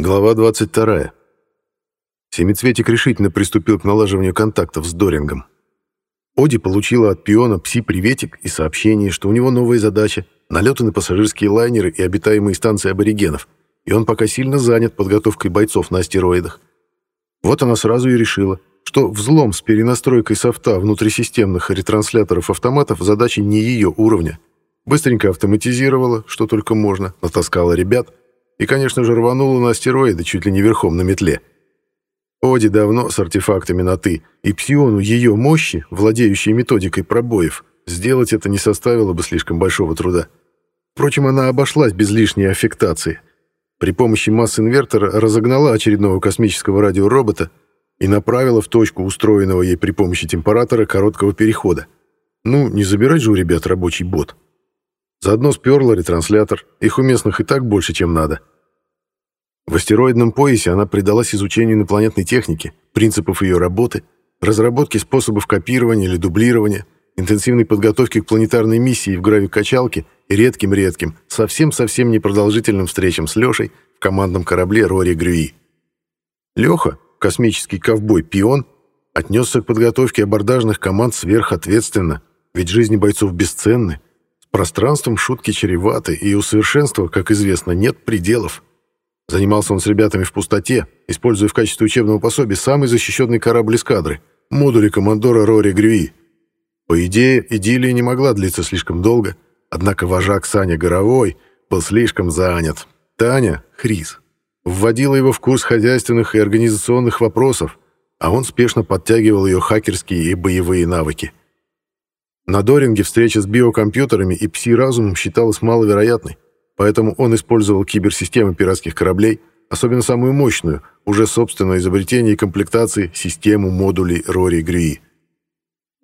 Глава 22. Семицветик решительно приступил к налаживанию контактов с Дорингом. Оди получила от пиона пси-приветик и сообщение, что у него новая задача — налеты на пассажирские лайнеры и обитаемые станции аборигенов, и он пока сильно занят подготовкой бойцов на астероидах. Вот она сразу и решила, что взлом с перенастройкой софта внутрисистемных ретрансляторов автоматов задача не ее уровня. Быстренько автоматизировала, что только можно, натаскала ребят и, конечно же, рванула на астероиды чуть ли не верхом на метле. Оди давно с артефактами на «ты», и псиону ее мощи, владеющей методикой пробоев, сделать это не составило бы слишком большого труда. Впрочем, она обошлась без лишней аффектации. При помощи масс-инвертора разогнала очередного космического радиоробота и направила в точку устроенного ей при помощи температора короткого перехода. Ну, не забирать же у ребят рабочий бот. Заодно сперла ретранслятор, их у местных и так больше, чем надо. В астероидном поясе она предалась изучению инопланетной техники, принципов ее работы, разработке способов копирования или дублирования, интенсивной подготовке к планетарной миссии в гравикачалке и редким-редким, совсем-совсем непродолжительным встречам с Лешей в командном корабле Рори Грюи. Леха, космический ковбой-пион, отнесся к подготовке абордажных команд сверхответственно, ведь жизни бойцов бесценны, пространством шутки чреваты, и у совершенства, как известно, нет пределов. Занимался он с ребятами в пустоте, используя в качестве учебного пособия самый защищенный корабль эскадры — модули командора Рори Грюи. По идее, идиллия не могла длиться слишком долго, однако вожак Саня Горовой был слишком занят. Таня, Хрис, вводила его в курс хозяйственных и организационных вопросов, а он спешно подтягивал ее хакерские и боевые навыки. На Доринге встреча с биокомпьютерами и пси-разумом считалась маловероятной, Поэтому он использовал киберсистемы пиратских кораблей, особенно самую мощную, уже собственное изобретение и комплектации систему модулей Рори Грюи.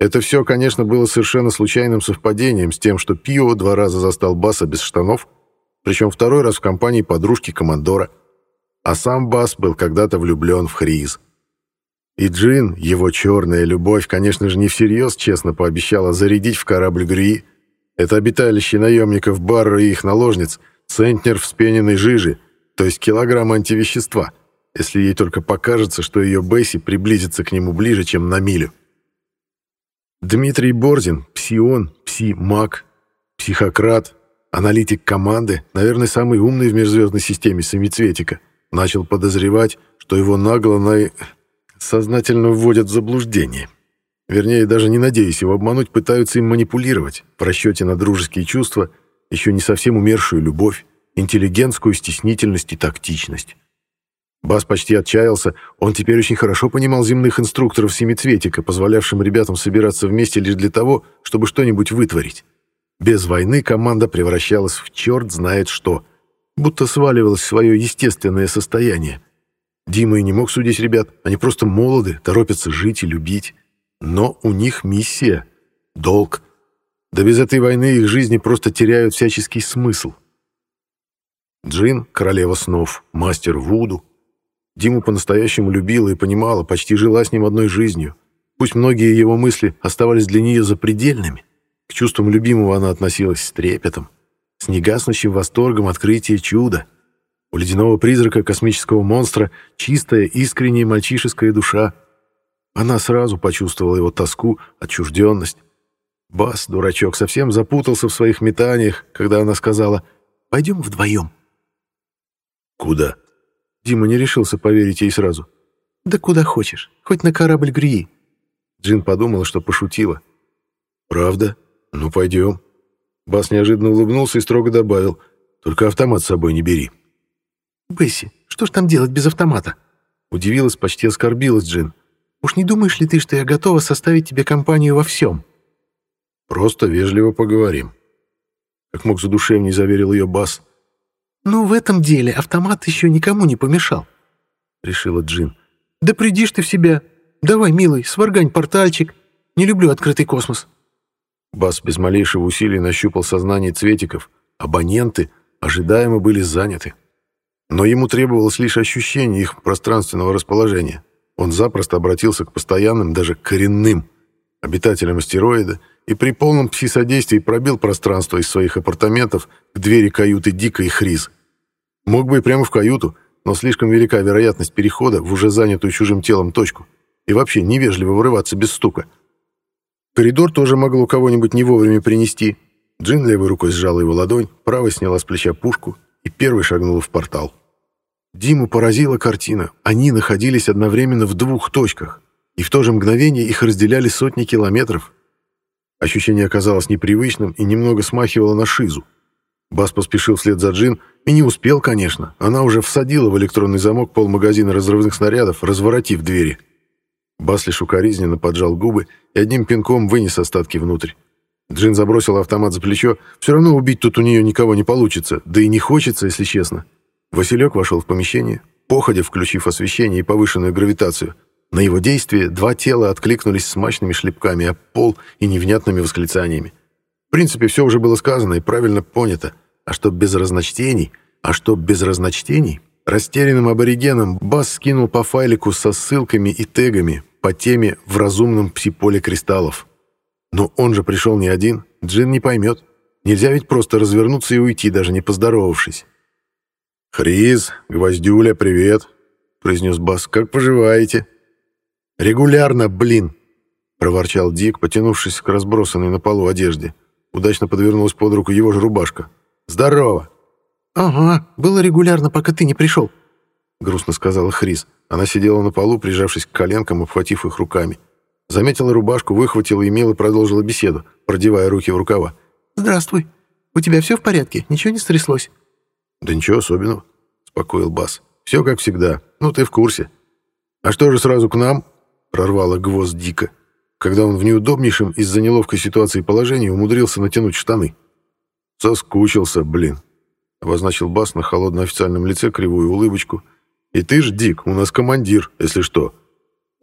Это все, конечно, было совершенно случайным совпадением с тем, что Пио два раза застал Баса без штанов, причем второй раз в компании подружки Командора, а сам Бас был когда-то влюблен в Хриз. И Джин, его черная любовь, конечно же, не всерьез честно пообещала зарядить в корабль Грюи это обиталище наемников Барра и их наложниц, центнер вспененной жижи, то есть килограмм антивещества, если ей только покажется, что ее Бесси приблизится к нему ближе, чем на милю. Дмитрий Борзин, псион, пси-маг, психократ, аналитик команды, наверное, самый умный в межзвездной системе семицветика, начал подозревать, что его нагло на... сознательно вводят в заблуждение. Вернее, даже не надеясь его обмануть, пытаются им манипулировать в расчете на дружеские чувства, еще не совсем умершую любовь, интеллигентскую стеснительность и тактичность. Бас почти отчаялся, он теперь очень хорошо понимал земных инструкторов семицветика, позволявшим ребятам собираться вместе лишь для того, чтобы что-нибудь вытворить. Без войны команда превращалась в черт знает что, будто сваливалась в свое естественное состояние. Дима и не мог судить ребят, они просто молоды, торопятся жить и любить. Но у них миссия, долг. Да без этой войны их жизни просто теряют всяческий смысл. Джин — королева снов, мастер Вуду. Диму по-настоящему любила и понимала, почти жила с ним одной жизнью. Пусть многие его мысли оставались для нее запредельными, к чувствам любимого она относилась с трепетом, с негаснущим восторгом открытия чуда. У ледяного призрака космического монстра чистая, искренняя мальчишеская душа — она сразу почувствовала его тоску, отчужденность. Бас, дурачок, совсем запутался в своих метаниях, когда она сказала «Пойдем вдвоем». «Куда?» Дима не решился поверить ей сразу. «Да куда хочешь, хоть на корабль Грии». Джин подумала, что пошутила. «Правда? Ну, пойдем». Бас неожиданно улыбнулся и строго добавил «Только автомат с собой не бери». «Бесси, что ж там делать без автомата?» Удивилась, почти оскорбилась Джин. Уж не думаешь ли ты, что я готова составить тебе компанию во всем?» «Просто вежливо поговорим», — как мог задушевней заверил ее Бас. «Ну, в этом деле автомат еще никому не помешал», — решила Джин. «Да придишь ты в себя. Давай, милый, сваргань портальчик. Не люблю открытый космос». Бас без малейшего усилия нащупал сознание цветиков. Абоненты ожидаемо были заняты. Но ему требовалось лишь ощущение их пространственного расположения. Он запросто обратился к постоянным, даже коренным обитателям астероида и при полном пси-содействии пробил пространство из своих апартаментов к двери каюты Дика и Хриз. Мог бы и прямо в каюту, но слишком велика вероятность перехода в уже занятую чужим телом точку и вообще невежливо вырываться без стука. Коридор тоже могло кого-нибудь не вовремя принести. Джин левой рукой сжала его ладонь, правой сняла с плеча пушку и первой шагнула в портал. Диму поразила картина. Они находились одновременно в двух точках, и в то же мгновение их разделяли сотни километров. Ощущение оказалось непривычным и немного смахивало на шизу. Бас поспешил вслед за Джин и не успел, конечно. Она уже всадила в электронный замок полмагазина разрывных снарядов, разворотив двери. Бас лишь укоризненно поджал губы и одним пинком вынес остатки внутрь. Джин забросил автомат за плечо. Все равно убить тут у нее никого не получится, да и не хочется, если честно. Василек вошел в помещение, походя включив освещение и повышенную гравитацию. На его действие два тела откликнулись смачными шлепками о пол и невнятными восклицаниями. В принципе, все уже было сказано и правильно понято. А чтоб без разночтений, а чтоб без разночтений, растерянным аборигеном Бас скинул по файлику со ссылками и тегами по теме в разумном псиполе кристаллов. Но он же пришел не один, Джин не поймет. Нельзя ведь просто развернуться и уйти, даже не поздоровавшись. «Хриз, Гвоздюля, привет!» — произнес Бас. «Как поживаете?» «Регулярно, блин!» — проворчал Дик, потянувшись к разбросанной на полу одежде. Удачно подвернулась под руку его же рубашка. «Здорово!» «Ага, было регулярно, пока ты не пришел», — грустно сказала Хриз. Она сидела на полу, прижавшись к коленкам, обхватив их руками. Заметила рубашку, выхватила и мило продолжила беседу, продевая руки в рукава. «Здравствуй. У тебя все в порядке? Ничего не стряслось?» «Да ничего особенного», — спокоил Бас. «Все как всегда. Ну, ты в курсе». «А что же сразу к нам?» — прорвало гвоздь дико, когда он в неудобнейшем из-за неловкой ситуации положении умудрился натянуть штаны. «Соскучился, блин», — обозначил Бас на холодно-официальном лице кривую улыбочку. «И ты ж, Дик, у нас командир, если что.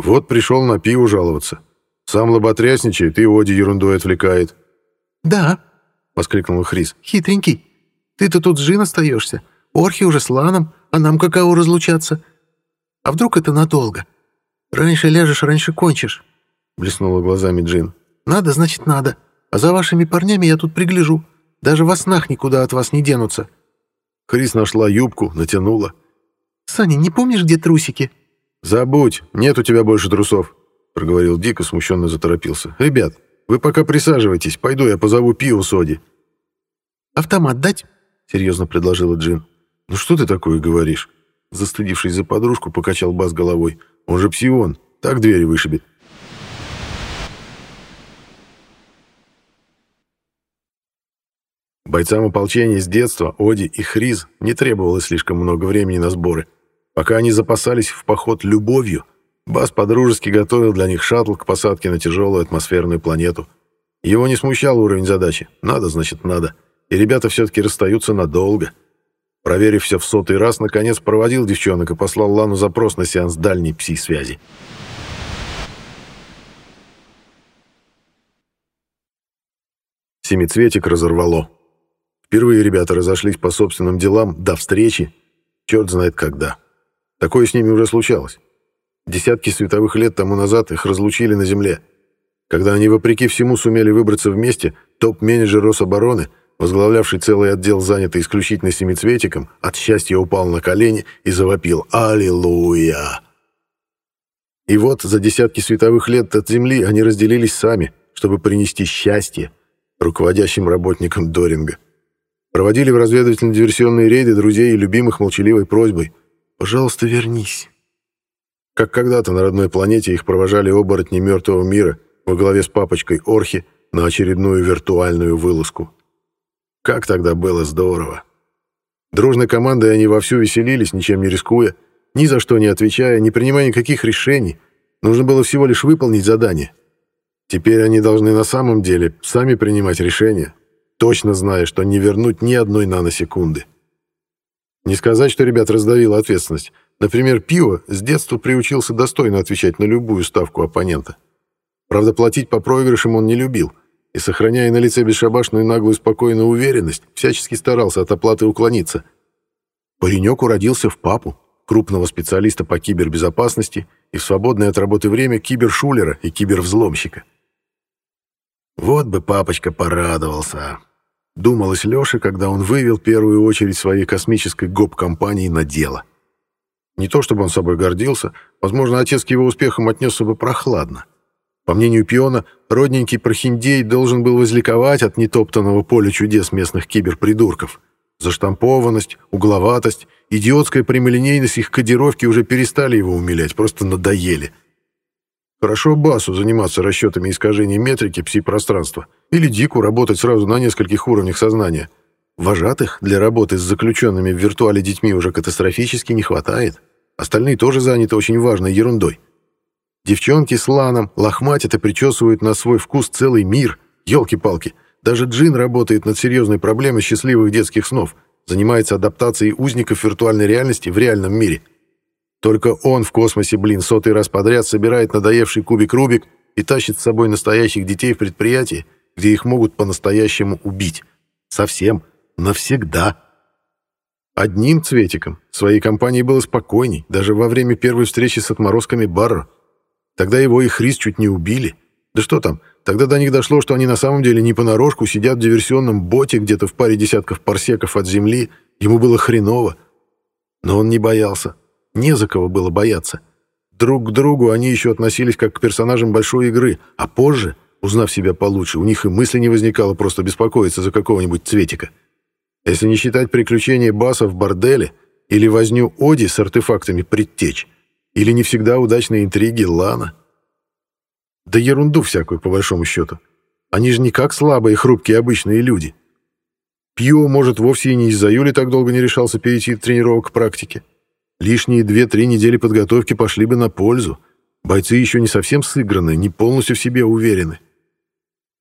Вот пришел на пиво жаловаться. Сам лоботрясничает и Оди ерундой отвлекает». «Да», — воскликнул Хрис. «Хитренький. Ты-то тут с Жин остаешься. Орхи уже с Ланом, а нам каково разлучаться? А вдруг это надолго? Раньше ляжешь, раньше кончишь», — блеснула глазами Джин. «Надо, значит, надо. А за вашими парнями я тут пригляжу. Даже во снах никуда от вас не денутся». Хрис нашла юбку, натянула. «Саня, не помнишь, где трусики?» «Забудь, нет у тебя больше трусов», — проговорил Дик и смущенно заторопился. «Ребят, вы пока присаживайтесь, пойду я позову Пиу Соди». «Автомат дать?» — серьезно предложила Джин. «Ну что ты такое говоришь?» Застыдившись за подружку, покачал Бас головой. «Он же псион, так двери вышибет». Бойцам ополчения с детства, Оди и Хриз не требовалось слишком много времени на сборы — Пока они запасались в поход любовью, Бас подружески готовил для них шаттл к посадке на тяжелую атмосферную планету. Его не смущал уровень задачи. Надо, значит, надо. И ребята все-таки расстаются надолго. Проверив все в сотый раз, наконец проводил девчонок и послал Лану запрос на сеанс дальней пси-связи. Семицветик разорвало. Впервые ребята разошлись по собственным делам до встречи, черт знает когда. Такое с ними уже случалось. Десятки световых лет тому назад их разлучили на Земле. Когда они, вопреки всему, сумели выбраться вместе, топ-менеджер Рособороны, возглавлявший целый отдел, занятый исключительно семицветиком, от счастья упал на колени и завопил «Аллилуйя!». И вот за десятки световых лет от Земли они разделились сами, чтобы принести счастье руководящим работникам Доринга. Проводили в разведывательно-диверсионные рейды друзей и любимых молчаливой просьбой – Пожалуйста, вернись. Как когда-то на родной планете их провожали оборотни мертвого мира во главе с папочкой Орхи на очередную виртуальную вылазку. Как тогда было здорово. Дружной командой они вовсю веселились, ничем не рискуя, ни за что не отвечая, не принимая никаких решений. Нужно было всего лишь выполнить задание. Теперь они должны на самом деле сами принимать решения, точно зная, что не вернуть ни одной наносекунды. Не сказать, что ребят раздавила ответственность. Например, Пиво с детства приучился достойно отвечать на любую ставку оппонента. Правда, платить по проигрышам он не любил, и, сохраняя на лице бесшабашную наглую спокойную уверенность, всячески старался от оплаты уклониться. Паренек уродился в папу, крупного специалиста по кибербезопасности и в свободное от работы время кибершулера и кибервзломщика. Вот бы папочка порадовался. Думалось Лёше, когда он вывел первую очередь своей космической гоп-компании на дело. Не то чтобы он собой гордился, возможно, отец к его успехам отнесся бы прохладно. По мнению Пиона, родненький прохиндей должен был возликовать от нетоптанного поля чудес местных киберпридурков. Заштампованность, угловатость, идиотская прямолинейность их кодировки уже перестали его умилять, просто надоели. Хорошо Басу заниматься расчетами искажений метрики пси-пространства или Дику работать сразу на нескольких уровнях сознания. Вожатых для работы с заключенными в виртуале детьми уже катастрофически не хватает. Остальные тоже заняты очень важной ерундой. Девчонки с ланом лохматят и причесывают на свой вкус целый мир. Ёлки-палки. Даже Джин работает над серьезной проблемой счастливых детских снов. Занимается адаптацией узников виртуальной реальности в реальном мире. Только он в космосе, блин, сотый раз подряд собирает надоевший кубик Рубик и тащит с собой настоящих детей в предприятие, где их могут по-настоящему убить. Совсем. Навсегда. Одним цветиком своей компании было спокойней, даже во время первой встречи с отморозками Барро. Тогда его и Хрис чуть не убили. Да что там, тогда до них дошло, что они на самом деле не понарошку сидят в диверсионном боте где-то в паре десятков парсеков от земли, ему было хреново. Но он не боялся. Не за кого было бояться. Друг к другу они еще относились как к персонажам большой игры, а позже, узнав себя получше, у них и мысли не возникало просто беспокоиться за какого-нибудь цветика. Если не считать приключения Баса в борделе или возню Оди с артефактами предтеч, или не всегда удачные интриги Лана. Да ерунду всякую, по большому счету. Они же не как слабые, хрупкие обычные люди. Пьюо, может, вовсе и не из-за Юли так долго не решался перейти тренировок к практике. Лишние две-три недели подготовки пошли бы на пользу. Бойцы еще не совсем сыграны, не полностью в себе уверены.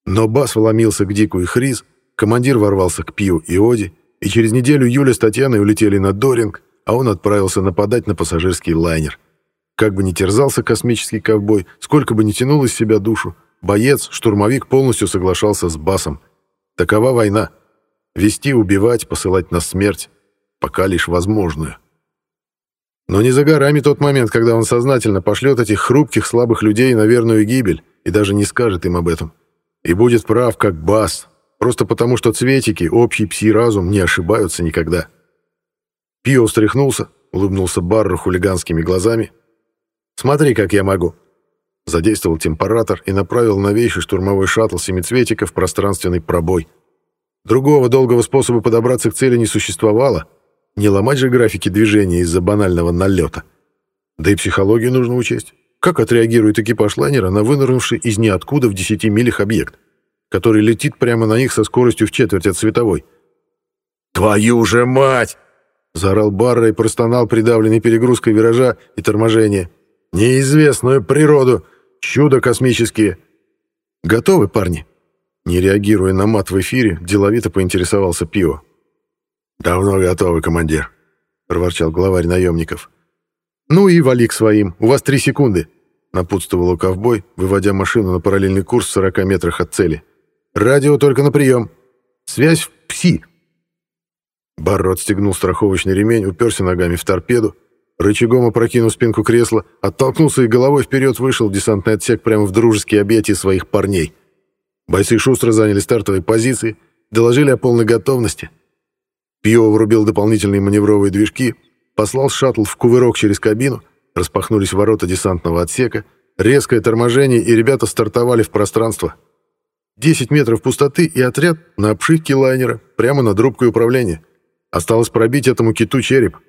Но Бас вломился к Дику и Хриз, командир ворвался к Пью и Оди, и через неделю Юля с Татьяной улетели на Доринг, а он отправился нападать на пассажирский лайнер. Как бы ни терзался космический ковбой, сколько бы ни тянул из себя душу, боец, штурмовик полностью соглашался с Басом. Такова война. Вести, убивать, посылать на смерть. Пока лишь возможную. Но не за горами тот момент, когда он сознательно пошлет этих хрупких, слабых людей на верную гибель и даже не скажет им об этом. И будет прав, как Бас, просто потому что цветики, общий пси-разум, не ошибаются никогда. Пио встряхнулся, улыбнулся Барру хулиганскими глазами Смотри, как я могу». Задействовал температор и направил новейший штурмовой шаттл семицветика в пространственный пробой. Другого долгого способа подобраться к цели не существовало. Не ломать же графики движения из-за банального налета. Да и психологию нужно учесть. Как отреагирует экипаж лайнера на вынырнувший из ниоткуда в 10 милях объект, который летит прямо на них со скоростью в четверть от световой? «Твою же мать!» — заорал Барра и простонал придавленный перегрузкой виража и торможения неизвестную природу, чудо космические. Готовы, парни?» Не реагируя на мат в эфире, деловито поинтересовался Пио. «Давно готовы, командир», — проворчал главарь наемников. «Ну и вали к своим, у вас три секунды», — напутствовал ковбой, выводя машину на параллельный курс в 40 метрах от цели. «Радио только на прием. Связь в ПСИ». Барро отстегнул страховочный ремень, уперся ногами в торпеду, Рычагом опрокинув спинку кресла, оттолкнулся и головой вперед вышел в десантный отсек прямо в дружеские объятия своих парней. Бойцы шустро заняли стартовые позиции, доложили о полной готовности. Пио врубил дополнительные маневровые движки, послал шаттл в кувырок через кабину, распахнулись ворота десантного отсека, резкое торможение, и ребята стартовали в пространство. 10 метров пустоты и отряд на обшивке лайнера, прямо над рубкой управления. Осталось пробить этому киту череп —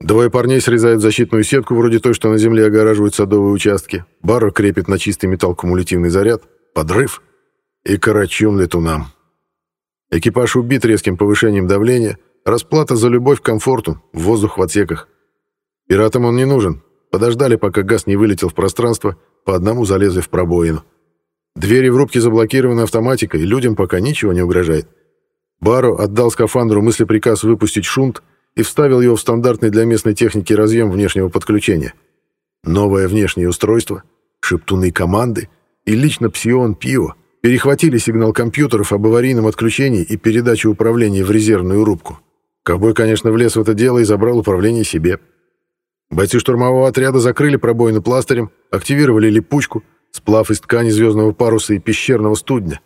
Двое парней срезают защитную сетку, вроде той, что на земле огораживают садовые участки. Барро крепит на чистый металл кумулятивный заряд. Подрыв. И карачун летунам. Экипаж убит резким повышением давления. Расплата за любовь к комфорту, воздух в отсеках. Пиратам он не нужен. Подождали, пока газ не вылетел в пространство, по одному залезли в пробоину. Двери в рубке заблокированы автоматикой, людям пока ничего не угрожает. Баро отдал скафандру мыслеприказ выпустить шунт, и вставил его в стандартный для местной техники разъем внешнего подключения. Новое внешнее устройство, шептуны команды и лично Псион Пио перехватили сигнал компьютеров об аварийном отключении и передаче управления в резервную рубку. Ковбой, конечно, влез в это дело и забрал управление себе. Бойцы штурмового отряда закрыли пробоину пластырем, активировали липучку, сплав из ткани звездного паруса и пещерного студня.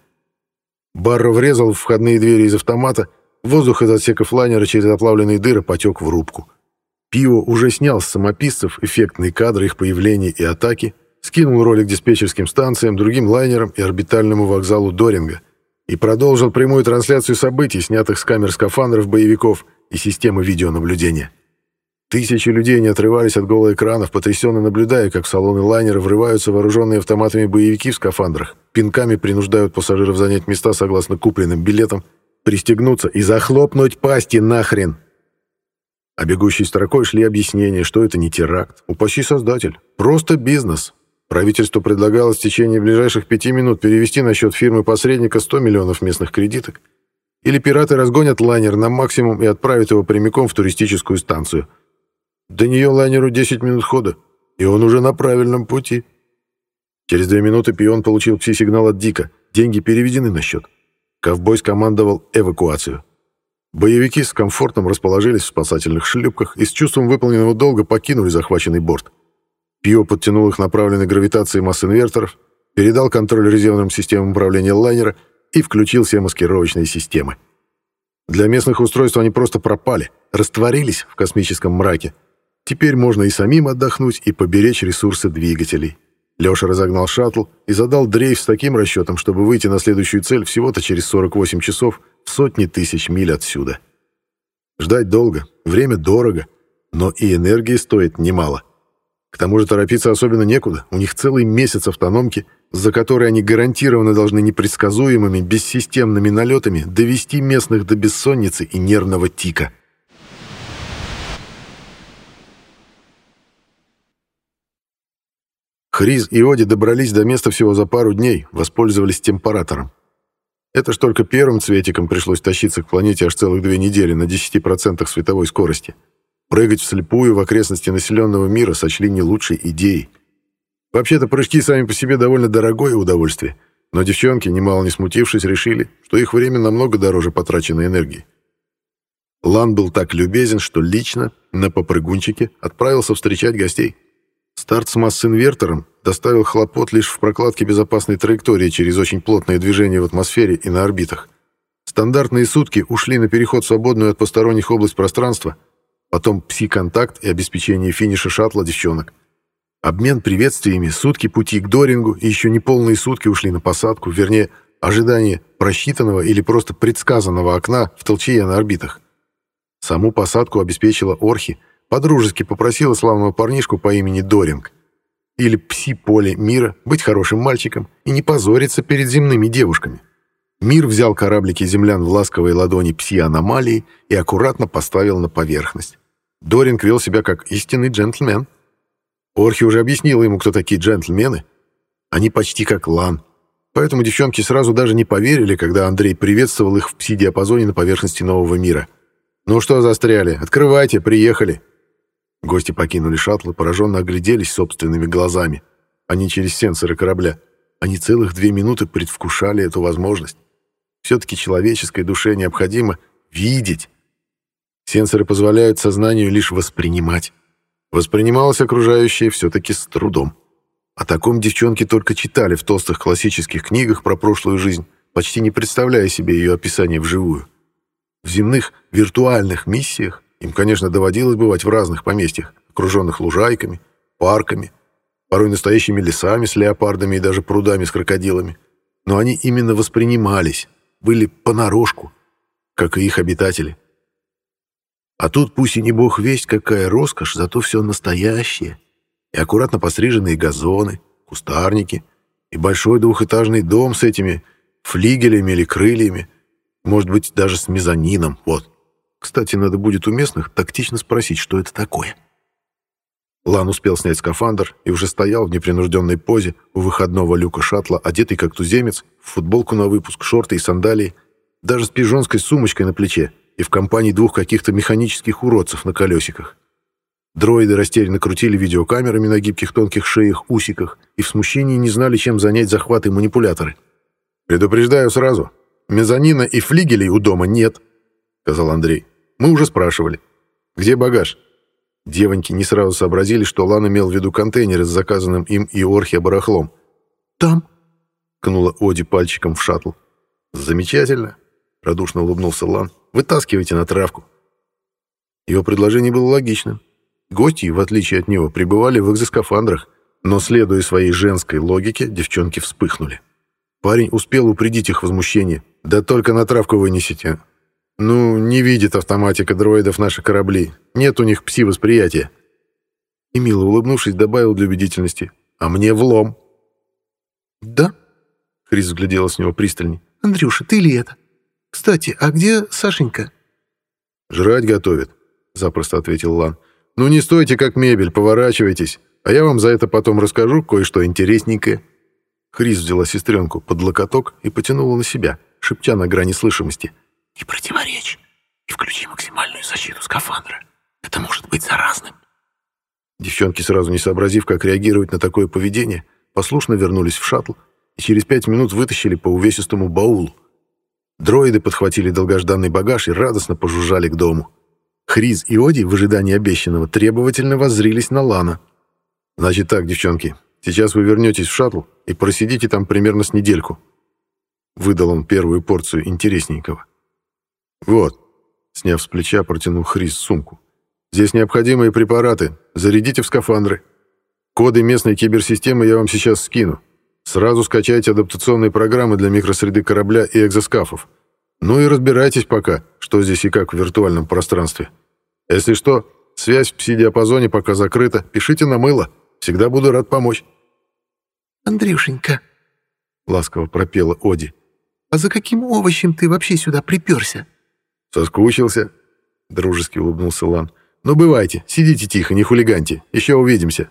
Барро врезал в входные двери из автомата Воздух из отсеков лайнера через оплавленные дыры потек в рубку. Пио уже снял с самописцев эффектные кадры их появления и атаки, скинул ролик диспетчерским станциям, другим лайнерам и орбитальному вокзалу Доринга и продолжил прямую трансляцию событий, снятых с камер скафандров боевиков и системы видеонаблюдения. Тысячи людей не отрывались от голых экранов, потрясенно наблюдая, как в салоны лайнера врываются вооруженные автоматами боевики в скафандрах, пинками принуждают пассажиров занять места согласно купленным билетам, пристегнуться и захлопнуть пасти нахрен. А бегущей строкой шли объяснения, что это не теракт, упаси создатель, просто бизнес. Правительство предлагало в течение ближайших пяти минут перевести на счет фирмы-посредника 100 миллионов местных кредиток, или пираты разгонят лайнер на максимум и отправят его прямиком в туристическую станцию – до нее лайнеру 10 минут хода, и он уже на правильном пути. Через две минуты пион получил пси-сигнал от Дика. Деньги переведены на счет. Ковбой скомандовал эвакуацию. Боевики с комфортом расположились в спасательных шлюпках и с чувством выполненного долга покинули захваченный борт. Пио подтянул их направленной гравитацией масс-инверторов, передал контроль резервным системам управления лайнера и включил все маскировочные системы. Для местных устройств они просто пропали, растворились в космическом мраке, Теперь можно и самим отдохнуть, и поберечь ресурсы двигателей. Леша разогнал шаттл и задал дрейф с таким расчетом, чтобы выйти на следующую цель всего-то через 48 часов в сотни тысяч миль отсюда. Ждать долго, время дорого, но и энергии стоит немало. К тому же торопиться особенно некуда, у них целый месяц автономки, за который они гарантированно должны непредсказуемыми, бессистемными налетами довести местных до бессонницы и нервного тика. Хриз и Оди добрались до места всего за пару дней, воспользовались температором. Это ж только первым цветиком пришлось тащиться к планете аж целых две недели на 10% световой скорости. Прыгать вслепую в окрестности населенного мира сочли не лучшей идеей. Вообще-то прыжки сами по себе довольно дорогое удовольствие, но девчонки, немало не смутившись, решили, что их время намного дороже потраченной энергии. Лан был так любезен, что лично на попрыгунчике отправился встречать гостей. Старт с масс-инвертором доставил хлопот лишь в прокладке безопасной траектории через очень плотное движение в атмосфере и на орбитах. Стандартные сутки ушли на переход в свободную от посторонних область пространства, потом пси-контакт и обеспечение финиша шаттла девчонок. Обмен приветствиями, сутки пути к Дорингу и еще не полные сутки ушли на посадку, вернее, ожидание просчитанного или просто предсказанного окна в толчее на орбитах. Саму посадку обеспечила Орхи, Подружески попросила славного парнишку по имени Доринг или пси-поле мира быть хорошим мальчиком и не позориться перед земными девушками. Мир взял кораблики землян в ласковые ладони пси-аномалии и аккуратно поставил на поверхность. Доринг вел себя как истинный джентльмен. Орхи уже объяснила ему, кто такие джентльмены. Они почти как лан. Поэтому девчонки сразу даже не поверили, когда Андрей приветствовал их в пси-диапазоне на поверхности нового мира. «Ну что застряли? Открывайте, приехали!» Гости покинули шаттл и пораженно огляделись собственными глазами, а не через сенсоры корабля. Они целых две минуты предвкушали эту возможность. Все-таки человеческой душе необходимо видеть. Сенсоры позволяют сознанию лишь воспринимать. Воспринималось окружающее все-таки с трудом. О таком девчонки только читали в толстых классических книгах про прошлую жизнь, почти не представляя себе ее описание вживую. В земных виртуальных миссиях им, конечно, доводилось бывать в разных поместьях, окруженных лужайками, парками, порой настоящими лесами с леопардами и даже прудами с крокодилами. Но они именно воспринимались, были понарошку, как и их обитатели. А тут пусть и не бог весть, какая роскошь, зато все настоящее. И аккуратно постриженные газоны, кустарники, и большой двухэтажный дом с этими флигелями или крыльями, может быть, даже с мезонином, вот. Кстати, надо будет у местных тактично спросить, что это такое. Лан успел снять скафандр и уже стоял в непринужденной позе у выходного люка шаттла, одетый как туземец, в футболку на выпуск, шорты и сандалии, даже с пижонской сумочкой на плече и в компании двух каких-то механических уродцев на колесиках. Дроиды растерянно крутили видеокамерами на гибких тонких шеях, усиках и в смущении не знали, чем занять захваты манипуляторы. «Предупреждаю сразу, мезонина и флигелей у дома нет», — сказал Андрей. Мы уже спрашивали. Где багаж? Девоньки не сразу сообразили, что Лан имел в виду контейнеры с заказанным им и Орхе барахлом. «Там», — кнула Оди пальчиком в шаттл. «Замечательно», — радушно улыбнулся Лан. «Вытаскивайте на травку». Его предложение было логичным. Гости, в отличие от него, пребывали в экзоскафандрах, но, следуя своей женской логике, девчонки вспыхнули. Парень успел упредить их возмущение. «Да только на травку вынесите. Ну, не видит автоматика дроидов наши корабли. Нет у них пси-восприятия». И мило улыбнувшись, добавил для убедительности. «А мне влом». «Да?» — Хрис взглядела с него пристальней. «Андрюша, ты ли это? Кстати, а где Сашенька?» «Жрать готовит», — запросто ответил Лан. «Ну не стойте как мебель, поворачивайтесь, а я вам за это потом расскажу кое-что интересненькое». Хрис взяла сестренку под локоток и потянула на себя, шепча на грани слышимости. «Не противоречь и включи максимальную защиту скафандра. Это может быть заразным». Девчонки, сразу не сообразив, как реагировать на такое поведение, послушно вернулись в шаттл и через пять минут вытащили по увесистому баулу. Дроиды подхватили долгожданный багаж и радостно пожужжали к дому. Хриз и Оди в ожидании обещанного требовательно воззрились на Лана. «Значит так, девчонки, сейчас вы вернетесь в шаттл и просидите там примерно с недельку». Выдал он первую порцию интересненького. «Вот», — сняв с плеча, протянул Хриз сумку. «Здесь необходимые препараты. Зарядите в скафандры. Коды местной киберсистемы я вам сейчас скину. Сразу скачайте адаптационные программы для микросреды корабля и экзоскафов. Ну и разбирайтесь пока, что здесь и как в виртуальном пространстве. Если что, связь в пси-диапазоне пока закрыта, пишите на мыло. Всегда буду рад помочь. «Андрюшенька», — ласково пропела Оди, «а за каким овощем ты вообще сюда приперся?» «Соскучился», — дружески улыбнулся Лан. «Ну, бывайте, сидите тихо, не хулиганьте, еще увидимся».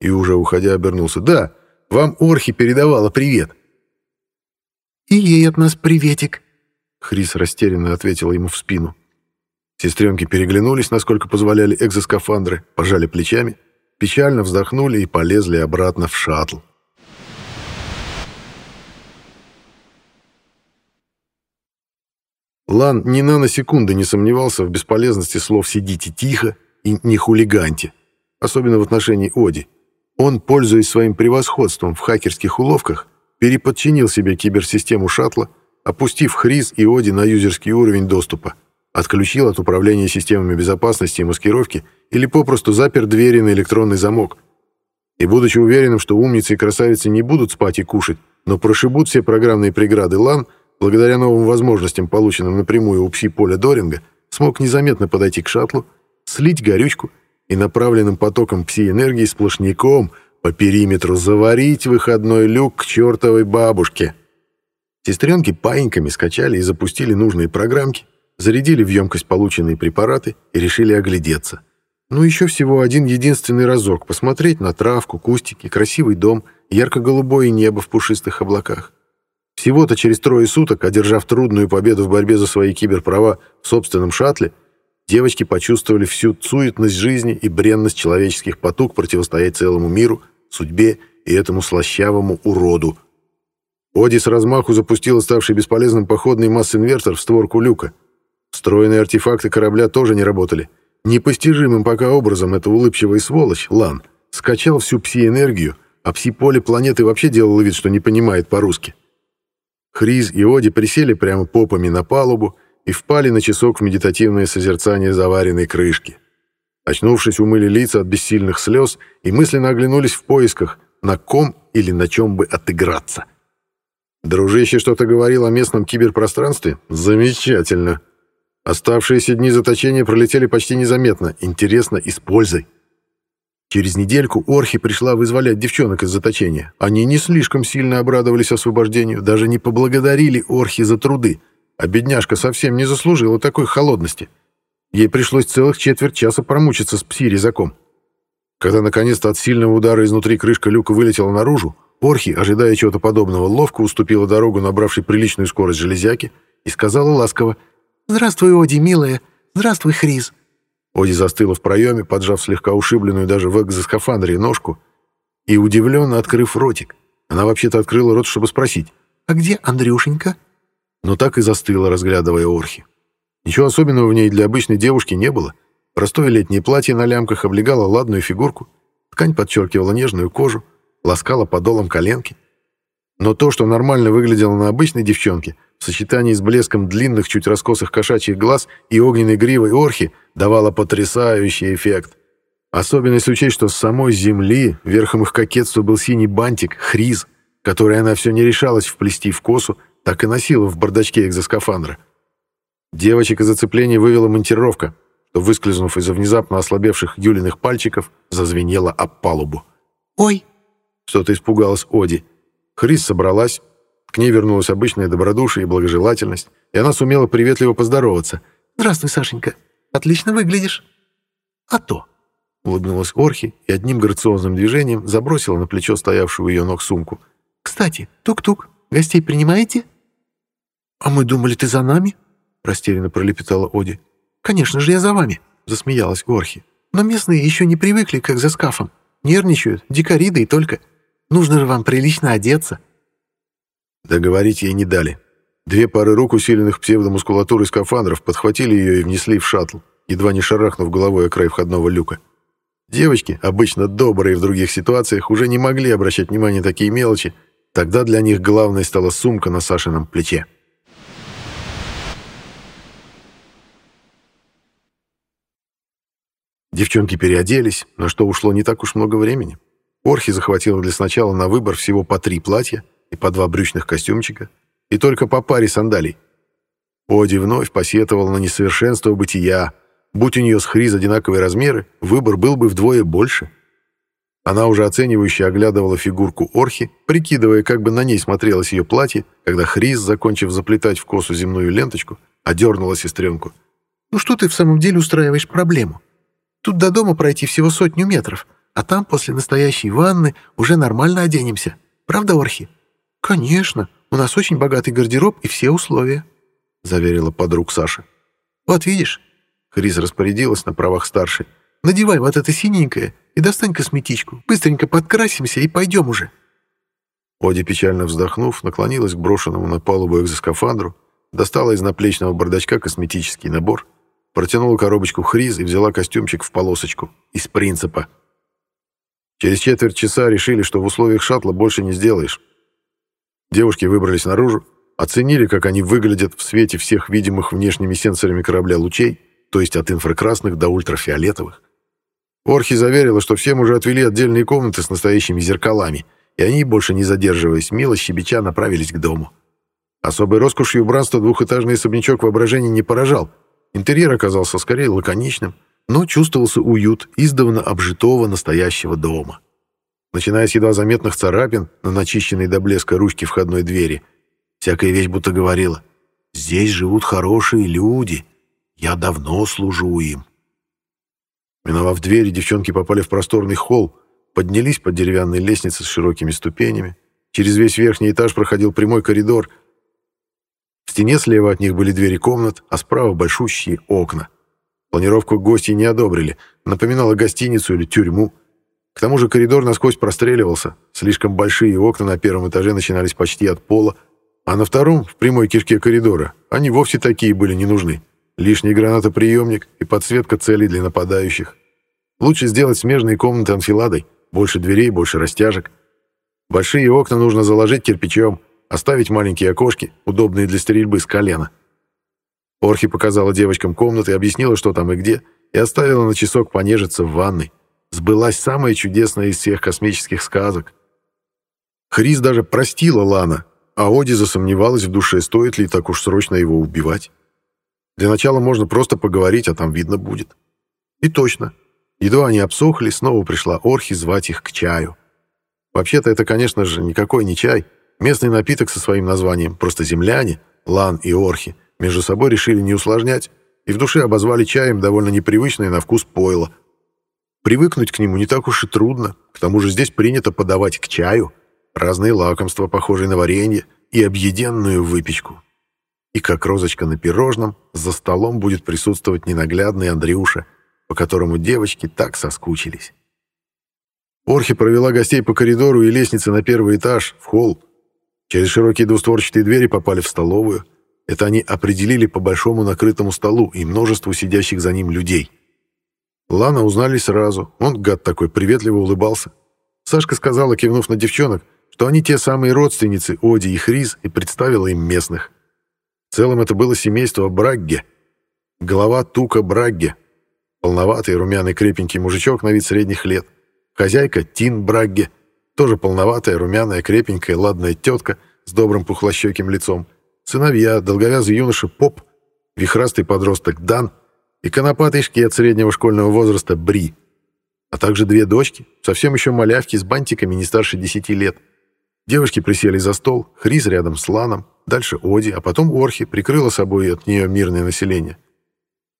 И уже уходя обернулся. «Да, вам Орхи передавала привет». «И ей от нас приветик», — Хрис растерянно ответила ему в спину. Сестренки переглянулись, насколько позволяли экзоскафандры, пожали плечами, печально вздохнули и полезли обратно в шаттл. Лан ни на секунду не сомневался в бесполезности слов «сидите тихо» и «не хулиганьте», особенно в отношении Оди. Он, пользуясь своим превосходством в хакерских уловках, переподчинил себе киберсистему шаттла, опустив Хриз и Оди на юзерский уровень доступа, отключил от управления системами безопасности и маскировки или попросту запер двери на электронный замок. И будучи уверенным, что умницы и красавицы не будут спать и кушать, но прошибут все программные преграды ЛАН, благодаря новым возможностям, полученным напрямую у пси-поля Доринга, смог незаметно подойти к шаттлу, слить горючку и направленным потоком пси-энергии сплошняком по периметру заварить выходной люк к чертовой бабушке. Сестренки паиньками скачали и запустили нужные программки, зарядили в емкость полученные препараты и решили оглядеться. Ну, еще всего один единственный разок посмотреть на травку, кустики, красивый дом, ярко-голубое небо в пушистых облаках. Всего-то через трое суток, одержав трудную победу в борьбе за свои киберправа в собственном шаттле, Девочки почувствовали всю суетность жизни и бренность человеческих потуг противостоять целому миру, судьбе и этому слащавому уроду. Оди с размаху запустил ставший бесполезным походный масс-инвертор в створку люка. Встроенные артефакты корабля тоже не работали. Непостижимым пока образом эта улыбчивая сволочь, Лан, скачал всю пси-энергию, а пси-поле планеты вообще делало вид, что не понимает по-русски. Хриз и Оди присели прямо попами на палубу, и впали на часок в медитативное созерцание заваренной крышки. Очнувшись, умыли лица от бессильных слез и мысленно оглянулись в поисках, на ком или на чем бы отыграться. Дружище что-то говорил о местном киберпространстве? Замечательно. Оставшиеся дни заточения пролетели почти незаметно. Интересно, и с пользой. Через недельку Орхи пришла вызволять девчонок из заточения. Они не слишком сильно обрадовались освобождению, даже не поблагодарили Орхи за труды — а бедняжка совсем не заслужила такой холодности. Ей пришлось целых четверть часа промучиться с пси-резаком. Когда наконец-то от сильного удара изнутри крышка люка вылетела наружу, Орхи, ожидая чего-то подобного, ловко уступила дорогу набравшей приличную скорость железяки и сказала ласково «Здравствуй, Оди, милая! Здравствуй, Хриз!» Оди застыла в проеме, поджав слегка ушибленную даже в экзоскафандре ножку, и удивленно открыв ротик. Она вообще-то открыла рот, чтобы спросить «А где Андрюшенька?» но так и застыла, разглядывая Орхи. Ничего особенного в ней для обычной девушки не было. Простое летнее платье на лямках облегало ладную фигурку, ткань подчеркивала нежную кожу, ласкала подолом коленки. Но то, что нормально выглядело на обычной девчонке, в сочетании с блеском длинных, чуть раскосых кошачьих глаз и огненной гривой Орхи, давало потрясающий эффект. Особенно если учесть, что с самой земли верхом их кокетства был синий бантик, хриз, который она все не решалась вплести в косу, так и носила в бардачке экзоскафандра. Девочек из зацепления вывела монтировка, что, выскользнув из-за внезапно ослабевших Юлиных пальчиков, зазвенела об палубу. «Ой!» Что-то испугалась Оди. Хрис собралась, к ней вернулась обычная добродушие и благожелательность, и она сумела приветливо поздороваться. «Здравствуй, Сашенька. Отлично выглядишь». «А то!» — улыбнулась Орхи и одним грациозным движением забросила на плечо стоявшую ее ног сумку. «Кстати, тук-тук, гостей принимаете?» «А мы думали, ты за нами?» — растерянно пролепетала Оди. «Конечно же я за вами», — засмеялась Орхи. «Но местные еще не привыкли к экзоскафам. Нервничают, дикари и только. Нужно же вам прилично одеться». Договорить ей не дали. Две пары рук, усиленных псевдомускулатурой скафандров, подхватили ее и внесли в шаттл, едва не шарахнув головой о край входного люка. Девочки, обычно добрые в других ситуациях, уже не могли обращать внимание на такие мелочи, тогда для них главной стала сумка на Сашином плече. Девчонки переоделись, на что ушло не так уж много времени. Орхи захватила для сначала на выбор всего по три платья и по два брючных костюмчика, и только по паре сандалий. Оди вновь посетовал на несовершенство бытия. Будь у нее с Хриз одинаковые размеры, выбор был бы вдвое больше. Она уже оценивающе оглядывала фигурку Орхи, прикидывая, как бы на ней смотрелось ее платье, когда Хриз, закончив заплетать в косу земную ленточку, одернула сестренку. «Ну что ты в самом деле устраиваешь проблему? Тут до дома пройти всего сотню метров, а там после настоящей ванны уже нормально оденемся. Правда, Орхи? Конечно, у нас очень богатый гардероб и все условия, заверила подруг Саша. Вот видишь, Крис распорядилась на правах старшей. Надевай вот это синенькое и достань косметичку. Быстренько подкрасимся и пойдем уже. Оди, печально вздохнув, наклонилась к брошенному на палубу экзоскафандру, достала из наплечного бардачка косметический набор Протянула коробочку Хриз и взяла костюмчик в полосочку. Из принципа. Через четверть часа решили, что в условиях шаттла больше не сделаешь. Девушки выбрались наружу, оценили, как они выглядят в свете всех видимых внешними сенсорами корабля лучей, то есть от инфракрасных до ультрафиолетовых. Орхи заверила, что всем уже отвели отдельные комнаты с настоящими зеркалами, и они, больше не задерживаясь, мило щебеча направились к дому. Особой роскошью убранства двухэтажный особнячок воображения не поражал — Интерьер оказался скорее лаконичным, но чувствовался уют издавна обжитого настоящего дома. Начиная с едва заметных царапин на начищенной до блеска ручке входной двери, всякая вещь будто говорила «Здесь живут хорошие люди, я давно служу им». Миновав двери, девчонки попали в просторный холл, поднялись по деревянной лестнице с широкими ступенями. Через весь верхний этаж проходил прямой коридор — в стене слева от них были двери комнат, а справа большущие окна. Планировку гости не одобрили, напоминала гостиницу или тюрьму. К тому же коридор насквозь простреливался, слишком большие окна на первом этаже начинались почти от пола, а на втором, в прямой кишке коридора, они вовсе такие были не нужны. Лишний гранатоприемник и подсветка целей для нападающих. Лучше сделать смежные комнаты анфиладой, больше дверей, больше растяжек. Большие окна нужно заложить кирпичом, Оставить маленькие окошки, удобные для стрельбы с колена. Орхи показала девочкам комнаты, объяснила, что там и где, и оставила на часок понежиться в ванной. Сбылась самая чудесная из всех космических сказок. Хрис даже простила Лана, а Оди засомневалась в душе, стоит ли так уж срочно его убивать. Для начала можно просто поговорить, а там видно будет. И точно. Едва они обсохли, снова пришла Орхи звать их к чаю. Вообще-то это, конечно же, никакой не чай, Местный напиток со своим названием, просто земляне, лан и орхи, между собой решили не усложнять и в душе обозвали чаем довольно непривычное на вкус пойло. Привыкнуть к нему не так уж и трудно, к тому же здесь принято подавать к чаю разные лакомства, похожие на варенье, и объеденную выпечку. И как розочка на пирожном, за столом будет присутствовать ненаглядный Андрюша, по которому девочки так соскучились. Орхи провела гостей по коридору и лестнице на первый этаж, в холл, Через широкие двустворчатые двери попали в столовую. Это они определили по большому накрытому столу и множеству сидящих за ним людей. Лана узнали сразу. Он, гад такой, приветливо улыбался. Сашка сказала, кивнув на девчонок, что они те самые родственницы Оди и Хриз, и представила им местных. В целом это было семейство Брагге. Глава Тука Брагге. Полноватый, румяный, крепенький мужичок на вид средних лет. Хозяйка Тин Брагге, тоже полноватая, румяная, крепенькая, ладная тетка с добрым пухлощеким лицом. Сыновья, долговязый юноша Поп, вихрастый подросток Дан и конопатый шкет среднего школьного возраста Бри. А также две дочки, совсем еще малявки с бантиками не старше десяти лет. Девушки присели за стол, Хрис рядом с Ланом, дальше Оди, а потом Орхи прикрыла собой от нее мирное население.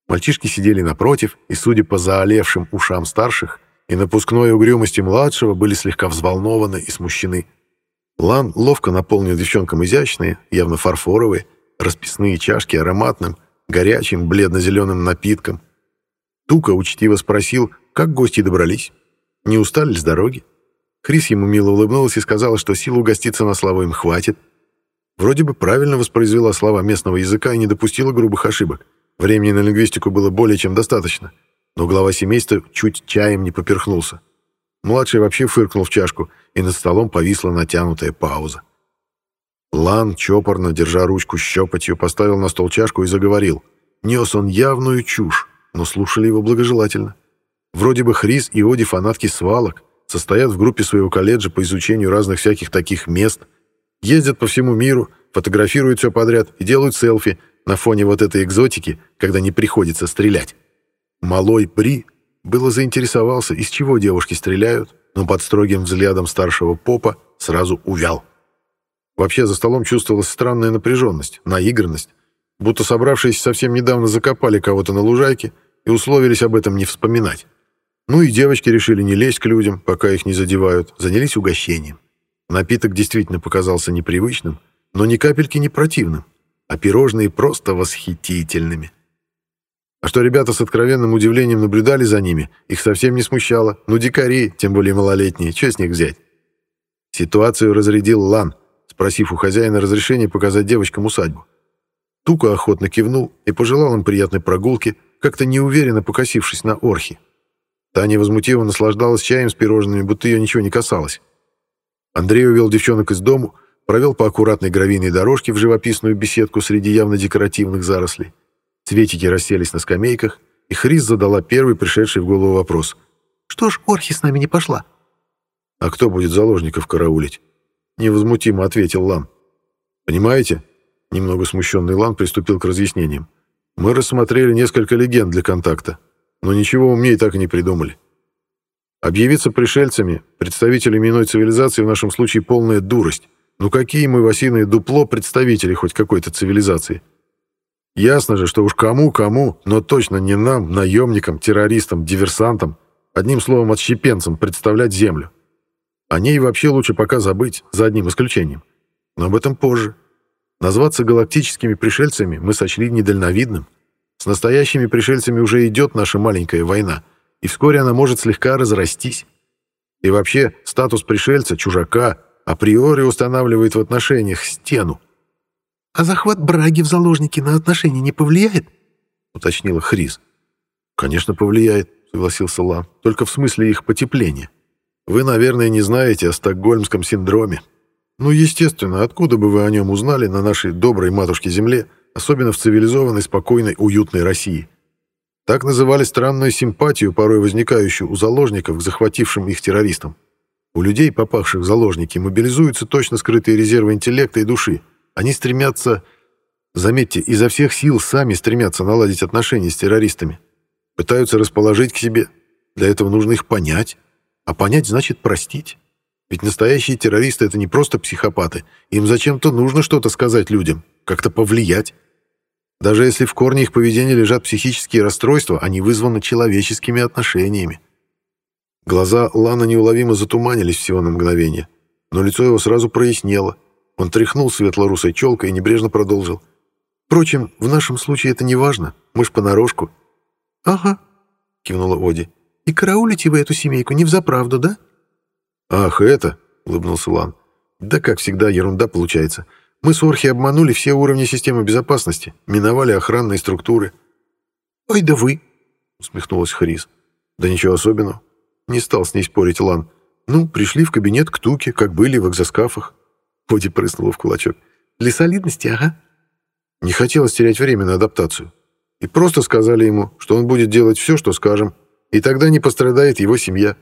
Мальчишки сидели напротив, и, судя по заолевшим ушам старших и напускной угрюмости младшего, были слегка взволнованы и смущены. Лан ловко наполнил девчонкам изящные, явно фарфоровые, расписные чашки ароматным, горячим, бледно-зеленым напитком. Тука учтиво спросил, как гости добрались, не устали с дороги. Хрис ему мило улыбнулась и сказала, что сил угоститься на славу им хватит. Вроде бы правильно воспроизвела слова местного языка и не допустила грубых ошибок. Времени на лингвистику было более чем достаточно. Но глава семейства чуть чаем не поперхнулся. Младший вообще фыркнул в чашку, и над столом повисла натянутая пауза. Лан, чопорно, держа ручку щепотью, поставил на стол чашку и заговорил. Нес он явную чушь, но слушали его благожелательно. Вроде бы Хрис и Оди фанатки свалок, состоят в группе своего колледжа по изучению разных всяких таких мест, ездят по всему миру, фотографируют все подряд и делают селфи на фоне вот этой экзотики, когда не приходится стрелять. Малой Бри было заинтересовался, из чего девушки стреляют, но под строгим взглядом старшего попа сразу увял. Вообще за столом чувствовалась странная напряженность, наигранность, будто собравшиеся совсем недавно закопали кого-то на лужайке и условились об этом не вспоминать. Ну и девочки решили не лезть к людям, пока их не задевают, занялись угощением. Напиток действительно показался непривычным, но ни капельки не противным, а пирожные просто восхитительными. А что ребята с откровенным удивлением наблюдали за ними, их совсем не смущало. Ну, дикари, тем более малолетние, что с них взять? Ситуацию разрядил Лан, спросив у хозяина разрешения показать девочкам усадьбу. Тука охотно кивнул и пожелал им приятной прогулки, как-то неуверенно покосившись на Орхи. Та невозмутимо наслаждалась чаем с пирожными, будто ее ничего не касалось. Андрей увел девчонок из дому, провел по аккуратной гравийной дорожке в живописную беседку среди явно декоративных зарослей. Цветики расселись на скамейках, и Хрис задала первый пришедший в голову вопрос. «Что ж Орхи с нами не пошла?» «А кто будет заложников караулить?» Невозмутимо ответил Лан. «Понимаете?» Немного смущенный Лан приступил к разъяснениям. «Мы рассмотрели несколько легенд для контакта но ничего умнее так и не придумали. Объявиться пришельцами, представителями иной цивилизации в нашем случае полная дурость. Ну какие мы в дупло представители хоть какой-то цивилизации? Ясно же, что уж кому-кому, но точно не нам, наемникам, террористам, диверсантам, одним словом, отщепенцам представлять Землю. О ней вообще лучше пока забыть, за одним исключением. Но об этом позже. Назваться галактическими пришельцами мы сочли недальновидным. С настоящими пришельцами уже идет наша маленькая война, и вскоре она может слегка разрастись. И вообще, статус пришельца, чужака, априори устанавливает в отношениях стену. «А захват Браги в заложники на отношения не повлияет?» — уточнила Хрис. «Конечно, повлияет», — согласился Лан, — «только в смысле их потепления. Вы, наверное, не знаете о стокгольмском синдроме. Ну, естественно, откуда бы вы о нем узнали на нашей доброй матушке-земле, особенно в цивилизованной, спокойной, уютной России. Так называли странную симпатию, порой возникающую у заложников к захватившим их террористам. У людей, попавших в заложники, мобилизуются точно скрытые резервы интеллекта и души. Они стремятся, заметьте, изо всех сил сами стремятся наладить отношения с террористами. Пытаются расположить к себе. Для этого нужно их понять. А понять значит простить. Ведь настоящие террористы — это не просто психопаты. Им зачем-то нужно что-то сказать людям, как-то повлиять. Даже если в корне их поведения лежат психические расстройства, они вызваны человеческими отношениями. Глаза Лана неуловимо затуманились всего на мгновение, но лицо его сразу прояснело. Он тряхнул светло-русой челкой и небрежно продолжил. «Впрочем, в нашем случае это не важно, мы ж понарошку». «Ага», — кивнула Оди. «И караулите вы эту семейку не взаправду, да?» «Ах, это!» — улыбнулся Лан. «Да, как всегда, ерунда получается. Мы с Орхи обманули все уровни системы безопасности, миновали охранные структуры. «Ой, да вы!» — усмехнулась Хрис. «Да ничего особенного». Не стал с ней спорить Лан. «Ну, пришли в кабинет к Туке, как были в экзоскафах». Поди прыснула в кулачок. «Для солидности, ага». Не хотелось терять время на адаптацию. и просто сказали ему, что он будет делать все, что скажем, и тогда не пострадает его семья.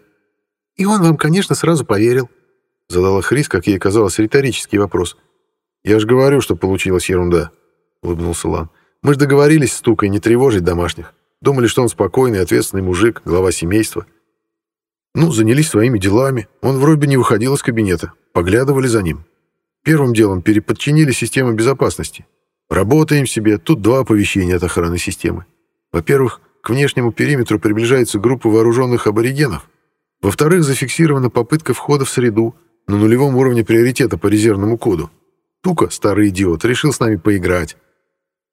«И он вам, конечно, сразу поверил», — задала Хрис, как ей казалось, риторический вопрос. «Я же говорю, что получилась ерунда», — улыбнулся Лан. «Мы же договорились с Тукой не тревожить домашних. Думали, что он спокойный, ответственный мужик, глава семейства. Ну, занялись своими делами. Он вроде не выходил из кабинета. Поглядывали за ним. Первым делом переподчинили систему безопасности. Работаем себе, тут два оповещения от охраны системы. Во-первых, к внешнему периметру приближается группа вооруженных аборигенов. Во-вторых, зафиксирована попытка входа в среду на нулевом уровне приоритета по резервному коду. Тука, старый идиот, решил с нами поиграть.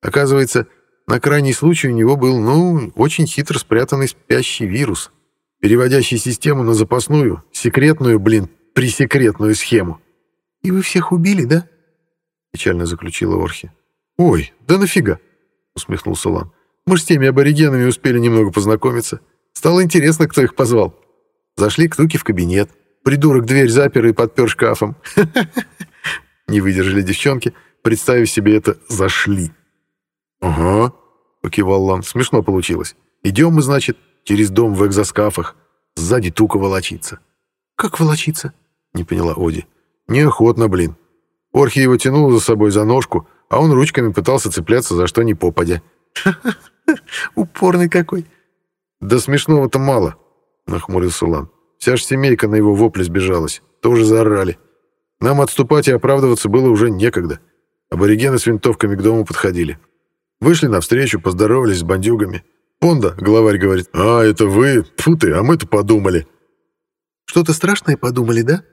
Оказывается, на крайний случай у него был, ну, очень хитро спрятанный спящий вирус, переводящий систему на запасную, секретную, блин, пресекретную схему. «И вы всех убили, да?» — печально заключила Орхи. «Ой, да нафига?» — усмехнулся Лан. «Мы с теми аборигенами успели немного познакомиться. Стало интересно, кто их позвал. Зашли к Туке в кабинет. Придурок дверь запер и подпер шкафом. Не выдержали девчонки, представив себе это «зашли». «Ага», — покивал Лан, — «смешно получилось. Идем мы, значит, через дом в экзоскафах. Сзади тука волочится». «Как волочиться?» — не поняла Оди. «Неохотно, блин. Орхи его тянула за собой за ножку, а он ручками пытался цепляться за что ни попадя». «Упорный какой!» «Да смешного-то мало», — нахмурился Лан. «Вся ж семейка на его вопли сбежалась. Тоже заорали. Нам отступать и оправдываться было уже некогда. Аборигены с винтовками к дому подходили. Вышли навстречу, поздоровались с бандюгами. Понда, главарь, говорит, «А, это вы? Фу ты, а мы-то подумали». «Что-то страшное подумали, да?»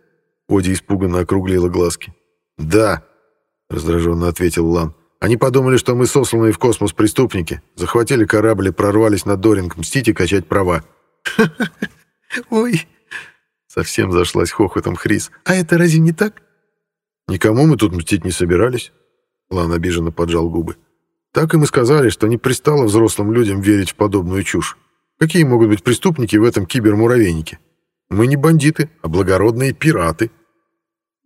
Оди испуганно округлила глазки. «Да», — раздраженно ответил Лан. «Они подумали, что мы сосланные в космос преступники, захватили корабль и прорвались на Доринг мстить и качать права». «Ой!» Совсем зашлась хохотом Хрис. «А это разве не так?» «Никому мы тут мстить не собирались», — Лан обиженно поджал губы. Так им и сказали, что не пристало взрослым людям верить в подобную чушь. Какие могут быть преступники в этом кибермуравейнике? Мы не бандиты, а благородные пираты.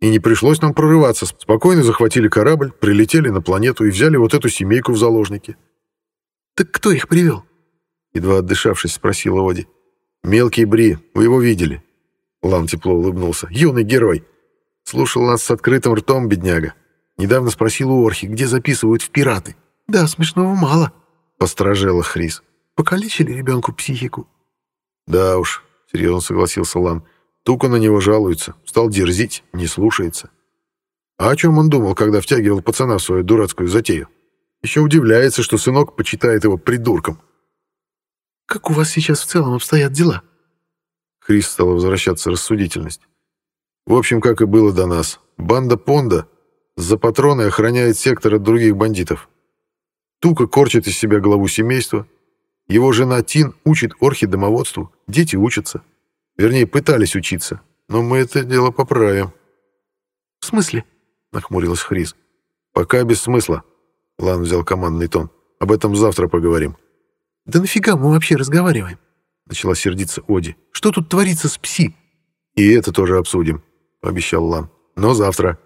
И не пришлось нам прорываться. Спокойно захватили корабль, прилетели на планету и взяли вот эту семейку в заложники. «Так кто их привел?» Едва отдышавшись, спросила Оди. «Мелкий Бри, вы его видели?» Лам тепло улыбнулся. «Юный герой. Слушал нас с открытым ртом, бедняга. Недавно спросил у Орхи, где записывают в пираты. «Да, смешного мало», — посторожела Хрис. «Покалечили ребенку психику». «Да уж», — серьезно согласился Лан. «Тука на него жалуется. Стал дерзить, не слушается. А о чем он думал, когда втягивал пацана в свою дурацкую затею? Еще удивляется, что сынок почитает его придурком». «Как у вас сейчас в целом обстоят дела?» Хрис стала возвращаться рассудительность. «В общем, как и было до нас. Банда Понда за патроны охраняет сектор от других бандитов. Тука корчит из себя главу семейства. Его жена Тин учит орхи домоводству. Дети учатся. Вернее, пытались учиться. Но мы это дело поправим. «В смысле?» — нахмурилась Хрис. «Пока без смысла». Лан взял командный тон. «Об этом завтра поговорим». «Да нафига мы вообще разговариваем?» — начала сердиться Оди. «Что тут творится с пси?» «И это тоже обсудим», — пообещал Лан. «Но завтра.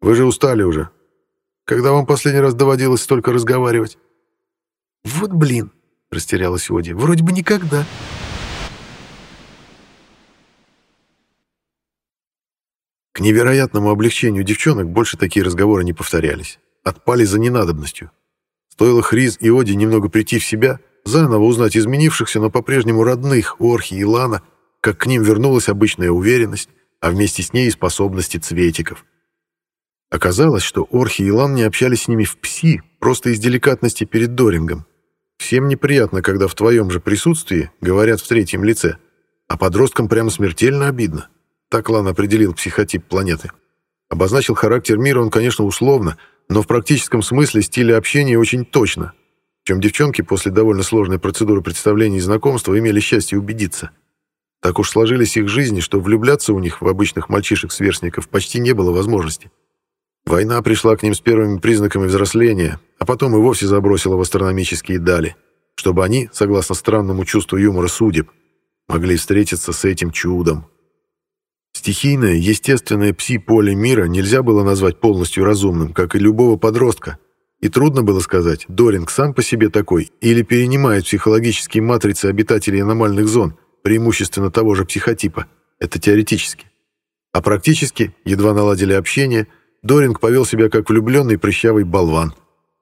Вы же устали уже. Когда вам последний раз доводилось столько разговаривать?» «Вот блин!» — растерялась Оди. «Вроде бы никогда». К невероятному облегчению девчонок больше такие разговоры не повторялись. Отпали за ненадобностью. Стоило Хриз и Оди немного прийти в себя, заново узнать изменившихся, но по-прежнему родных Орхи и Лана, как к ним вернулась обычная уверенность, а вместе с ней и способности цветиков. Оказалось, что Орхи и Лан не общались с ними в ПСИ, просто из деликатности перед Дорингом. Всем неприятно, когда в твоем же присутствии говорят в третьем лице, а подросткам прямо смертельно обидно. Так Лан определил психотип планеты. Обозначил характер мира он, конечно, условно, но в практическом смысле стиля общения очень точно, в чем девчонки после довольно сложной процедуры представления и знакомства имели счастье убедиться. Так уж сложились их жизни, что влюбляться у них в обычных мальчишек-сверстников почти не было возможности. Война пришла к ним с первыми признаками взросления, а потом и вовсе забросила в астрономические дали, чтобы они, согласно странному чувству юмора судеб, могли встретиться с этим чудом. Стихийное, естественное пси-поле мира нельзя было назвать полностью разумным, как и любого подростка, и трудно было сказать, Доринг сам по себе такой или перенимает психологические матрицы обитателей аномальных зон, преимущественно того же психотипа. Это теоретически. А практически, едва наладили общение, Доринг повел себя как влюбленный прыщавый болван.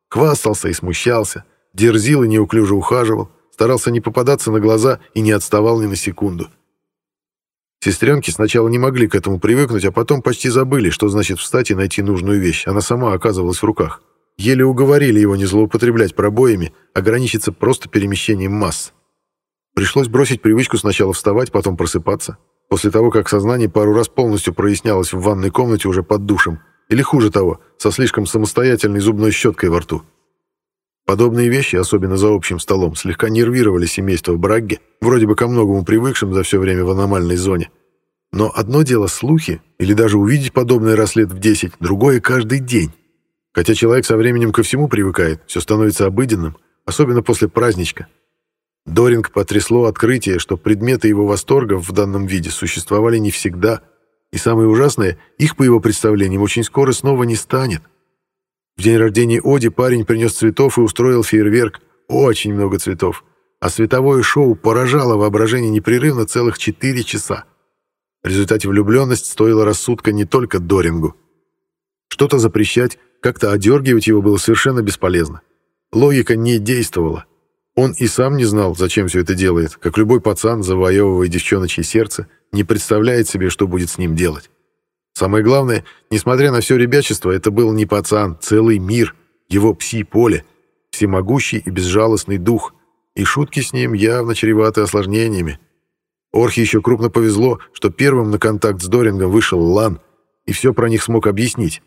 Хвастался и смущался, дерзил и неуклюже ухаживал, старался не попадаться на глаза и не отставал ни на секунду. Сестренки сначала не могли к этому привыкнуть, а потом почти забыли, что значит встать и найти нужную вещь. Она сама оказывалась в руках. Еле уговорили его не злоупотреблять пробоями, ограничиться просто перемещением масс. Пришлось бросить привычку сначала вставать, потом просыпаться. После того, как сознание пару раз полностью прояснялось в ванной комнате уже под душем, или хуже того, со слишком самостоятельной зубной щеткой во рту. Подобные вещи, особенно за общим столом, слегка нервировали семейство Брагге, вроде бы ко многому привыкшим за все время в аномальной зоне. Но одно дело слухи, или даже увидеть подобное раз в 10, другое каждый день. Хотя человек со временем ко всему привыкает, все становится обыденным, особенно после праздничка. Доринг потрясло открытие, что предметы его восторгов в данном виде существовали не всегда, и самое ужасное, их, по его представлениям, очень скоро снова не станет. В день рождения Оди парень принес цветов и устроил фейерверк, очень много цветов, а световое шоу поражало воображение непрерывно целых четыре часа. В результате влюбленность стоила рассудка не только Дорингу. Что-то запрещать, как-то одергивать его было совершенно бесполезно. Логика не действовала. Он и сам не знал, зачем все это делает, как любой пацан, завоевывая девчоночье сердце, не представляет себе, что будет с ним делать. Самое главное, несмотря на все ребячество, это был не пацан, целый мир, его пси-поле, всемогущий и безжалостный дух, и шутки с ним явно чреваты осложнениями. Орхе еще крупно повезло, что первым на контакт с Дорингом вышел Лан и все про них смог объяснить.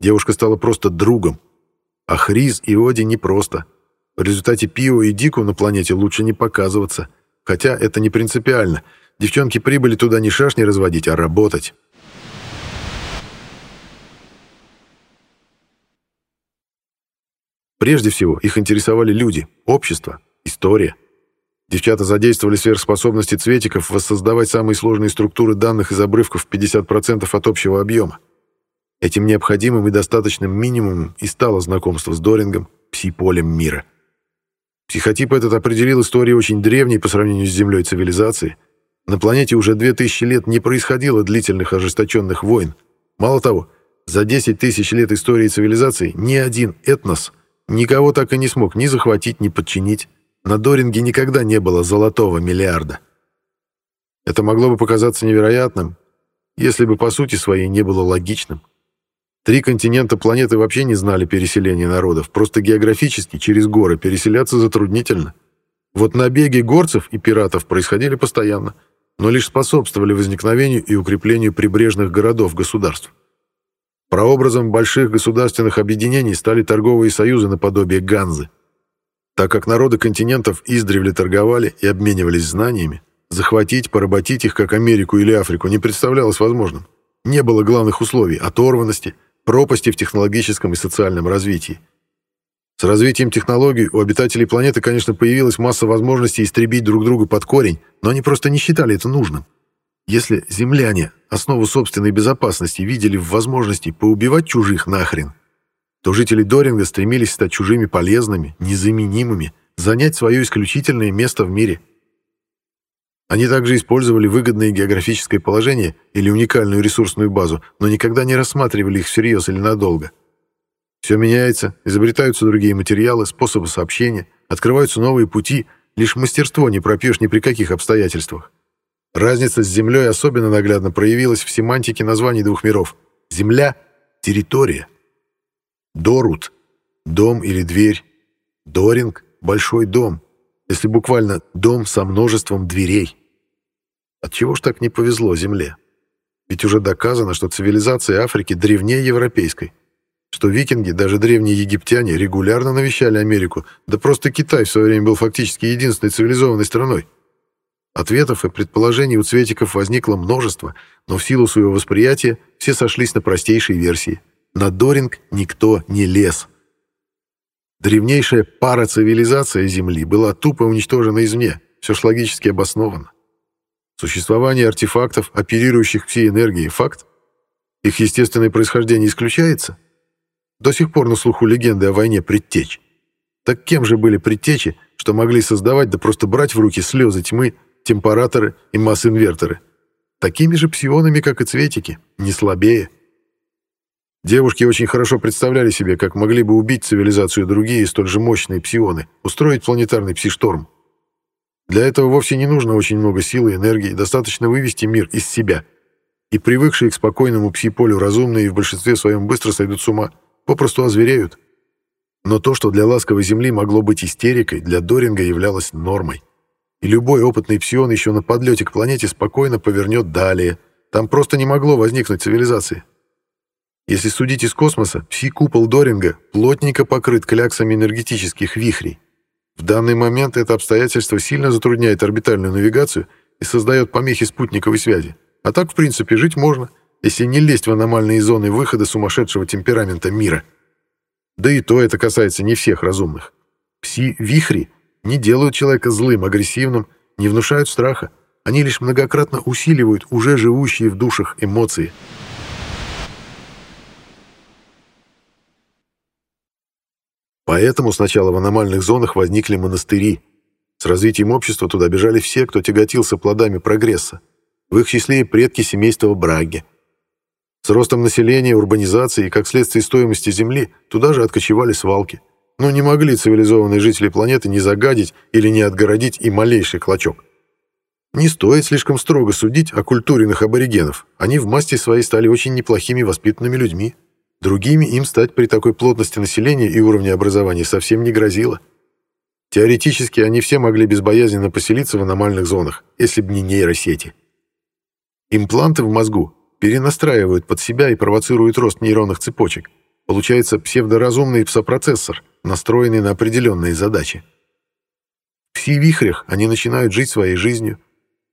Девушка стала просто другом. А Хриз и Оди не просто. В результате Пио и Дику на планете лучше не показываться. Хотя это не принципиально. Девчонки прибыли туда не шашни разводить, а работать. Прежде всего, их интересовали люди, общество, история. Девчата задействовали сверхспособности цветиков воссоздавать самые сложные структуры данных из обрывков 50% от общего объема. Этим необходимым и достаточным минимумом и стало знакомство с Дорингом, пси-полем мира. Психотип этот определил историю очень древней по сравнению с Землей цивилизации. На планете уже 2000 лет не происходило длительных ожесточенных войн. Мало того, за 10 тысяч лет истории цивилизации ни один этнос никого так и не смог ни захватить, ни подчинить. На Доринге никогда не было золотого миллиарда. Это могло бы показаться невероятным, если бы по сути своей не было логичным. Три континента планеты вообще не знали переселения народов, просто географически через горы переселяться затруднительно. Вот набеги горцев и пиратов происходили постоянно, но лишь способствовали возникновению и укреплению прибрежных городов-государств. Прообразом больших государственных объединений стали торговые союзы наподобие Ганзы. Так как народы континентов издревле торговали и обменивались знаниями, захватить, поработить их, как Америку или Африку, не представлялось возможным. Не было главных условий – оторванности – пропасти в технологическом и социальном развитии. С развитием технологий у обитателей планеты, конечно, появилась масса возможностей истребить друг друга под корень, но они просто не считали это нужным. Если земляне основу собственной безопасности видели в возможности поубивать чужих нахрен, то жители Доринга стремились стать чужими полезными, незаменимыми, занять свое исключительное место в мире – они также использовали выгодное географическое положение или уникальную ресурсную базу, но никогда не рассматривали их всерьез или надолго. Все меняется, изобретаются другие материалы, способы сообщения, открываются новые пути, лишь мастерство не пропьешь ни при каких обстоятельствах. Разница с Землей особенно наглядно проявилась в семантике названий двух миров. Земля — территория. Дорут — дом или дверь. Доринг — большой дом, если буквально дом со множеством дверей. Отчего ж так не повезло Земле? Ведь уже доказано, что цивилизация Африки древнее европейской, что викинги, даже древние египтяне, регулярно навещали Америку, да просто Китай в свое время был фактически единственной цивилизованной страной. Ответов и предположений у цветиков возникло множество, но в силу своего восприятия все сошлись на простейшей версии. На Доринг никто не лез. Древнейшая парацивилизация Земли была тупо уничтожена извне, все ж логически обосновано. Существование артефактов, оперирующих всей энергией, факт? Их естественное происхождение исключается? До сих пор на слуху легенды о войне предтеч. Так кем же были предтечи, что могли создавать да просто брать в руки слезы тьмы, температоры и масс-инверторы? Такими же псионами, как и цветики, не слабее. Девушки очень хорошо представляли себе, как могли бы убить цивилизацию другие столь же мощные псионы, устроить планетарный пси-шторм. Для этого вовсе не нужно очень много сил и энергии, достаточно вывести мир из себя. И привыкшие к спокойному пси-полю разумные в большинстве своем быстро сойдут с ума, попросту озвереют. Но то, что для ласковой Земли могло быть истерикой, для Доринга являлось нормой. И любой опытный псион еще на подлете к планете спокойно повернет далее. Там просто не могло возникнуть цивилизации. Если судить из космоса, пси-купол Доринга плотненько покрыт кляксами энергетических вихрей. В данный момент это обстоятельство сильно затрудняет орбитальную навигацию и создает помехи спутниковой связи. А так, в принципе, жить можно, если не лезть в аномальные зоны выхода сумасшедшего темперамента мира. Да и то это касается не всех разумных. Пси-вихри не делают человека злым, агрессивным, не внушают страха. Они лишь многократно усиливают уже живущие в душах эмоции – Поэтому сначала в аномальных зонах возникли монастыри. С развитием общества туда бежали все, кто тяготился плодами прогресса, в их числе и предки семейства Браги. С ростом населения, урбанизации и, как следствие стоимости земли, туда же откочевали свалки. Но не могли цивилизованные жители планеты не загадить или не отгородить и малейший клочок. Не стоит слишком строго судить о культуренных аборигенов. Они в масти своей стали очень неплохими воспитанными людьми. Другими им стать при такой плотности населения и уровне образования совсем не грозило. Теоретически они все могли безбоязненно поселиться в аномальных зонах, если бы не нейросети. Импланты в мозгу перенастраивают под себя и провоцируют рост нейронных цепочек. Получается псевдоразумный псопроцессор, настроенный на определенные задачи. В пси-вихрях они начинают жить своей жизнью,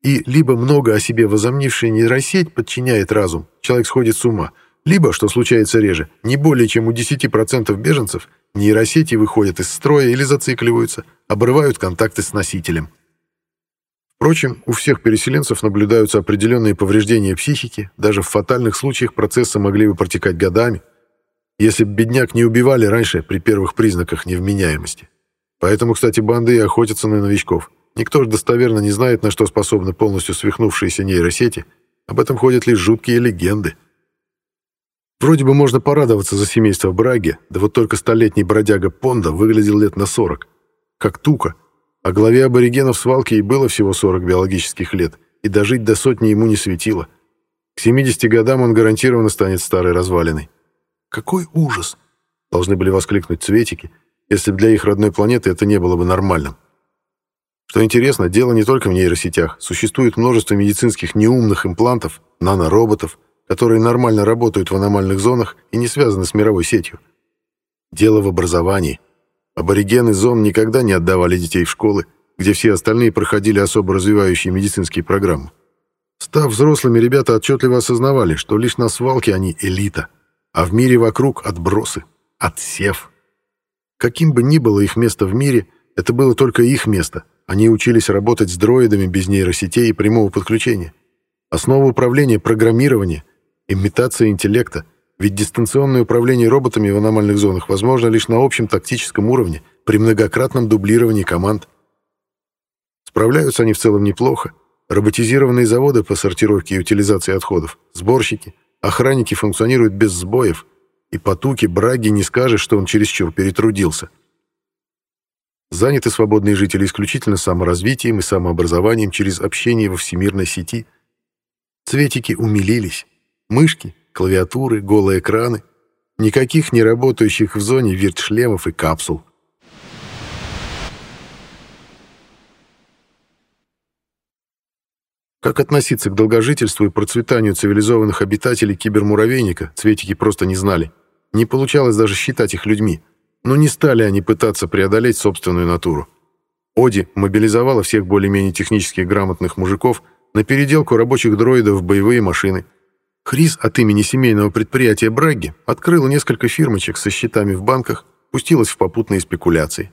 и либо много о себе возомнившая нейросеть подчиняет разум, человек сходит с ума – либо, что случается реже, не более чем у 10% беженцев, нейросети выходят из строя или зацикливаются, обрывают контакты с носителем. Впрочем, у всех переселенцев наблюдаются определенные повреждения психики, даже в фатальных случаях процессы могли бы протекать годами, если бы бедняк не убивали раньше при первых признаках невменяемости. Поэтому, кстати, банды и охотятся на новичков. Никто же достоверно не знает, на что способны полностью свихнувшиеся нейросети. Об этом ходят лишь жуткие легенды. Вроде бы можно порадоваться за семейство Браги, да вот только столетний бродяга Понда выглядел лет на 40, как тука, а главе аборигенов свалки и было всего 40 биологических лет, и дожить до сотни ему не светило. К 70 годам он гарантированно станет старой развалиной. «Какой ужас!» — должны были воскликнуть цветики, если бы для их родной планеты это не было бы нормальным. Что интересно, дело не только в нейросетях. Существует множество медицинских неумных имплантов, нанороботов, которые нормально работают в аномальных зонах и не связаны с мировой сетью. Дело в образовании. Аборигены зон никогда не отдавали детей в школы, где все остальные проходили особо развивающие медицинские программы. Став взрослыми, ребята отчетливо осознавали, что лишь на свалке они элита, а в мире вокруг отбросы, отсев. Каким бы ни было их место в мире, это было только их место. Они учились работать с дроидами без нейросетей и прямого подключения. Основа управления — программирование — Имитация интеллекта, ведь дистанционное управление роботами в аномальных зонах возможно лишь на общем тактическом уровне, при многократном дублировании команд. Справляются они в целом неплохо. Роботизированные заводы по сортировке и утилизации отходов, сборщики, охранники функционируют без сбоев, и по туке Браги не скажешь, что он чересчур перетрудился. Заняты свободные жители исключительно саморазвитием и самообразованием через общение во всемирной сети. Цветики умилились. Мышки, клавиатуры, голые экраны. Никаких не работающих в зоне виртшлемов и капсул. Как относиться к долгожительству и процветанию цивилизованных обитателей кибермуравейника, цветики просто не знали. Не получалось даже считать их людьми. Но не стали они пытаться преодолеть собственную натуру. Оди мобилизовала всех более-менее технически грамотных мужиков на переделку рабочих дроидов в боевые машины – Хрис от имени семейного предприятия Браги открыла несколько фирмочек со счетами в банках, пустилась в попутные спекуляции.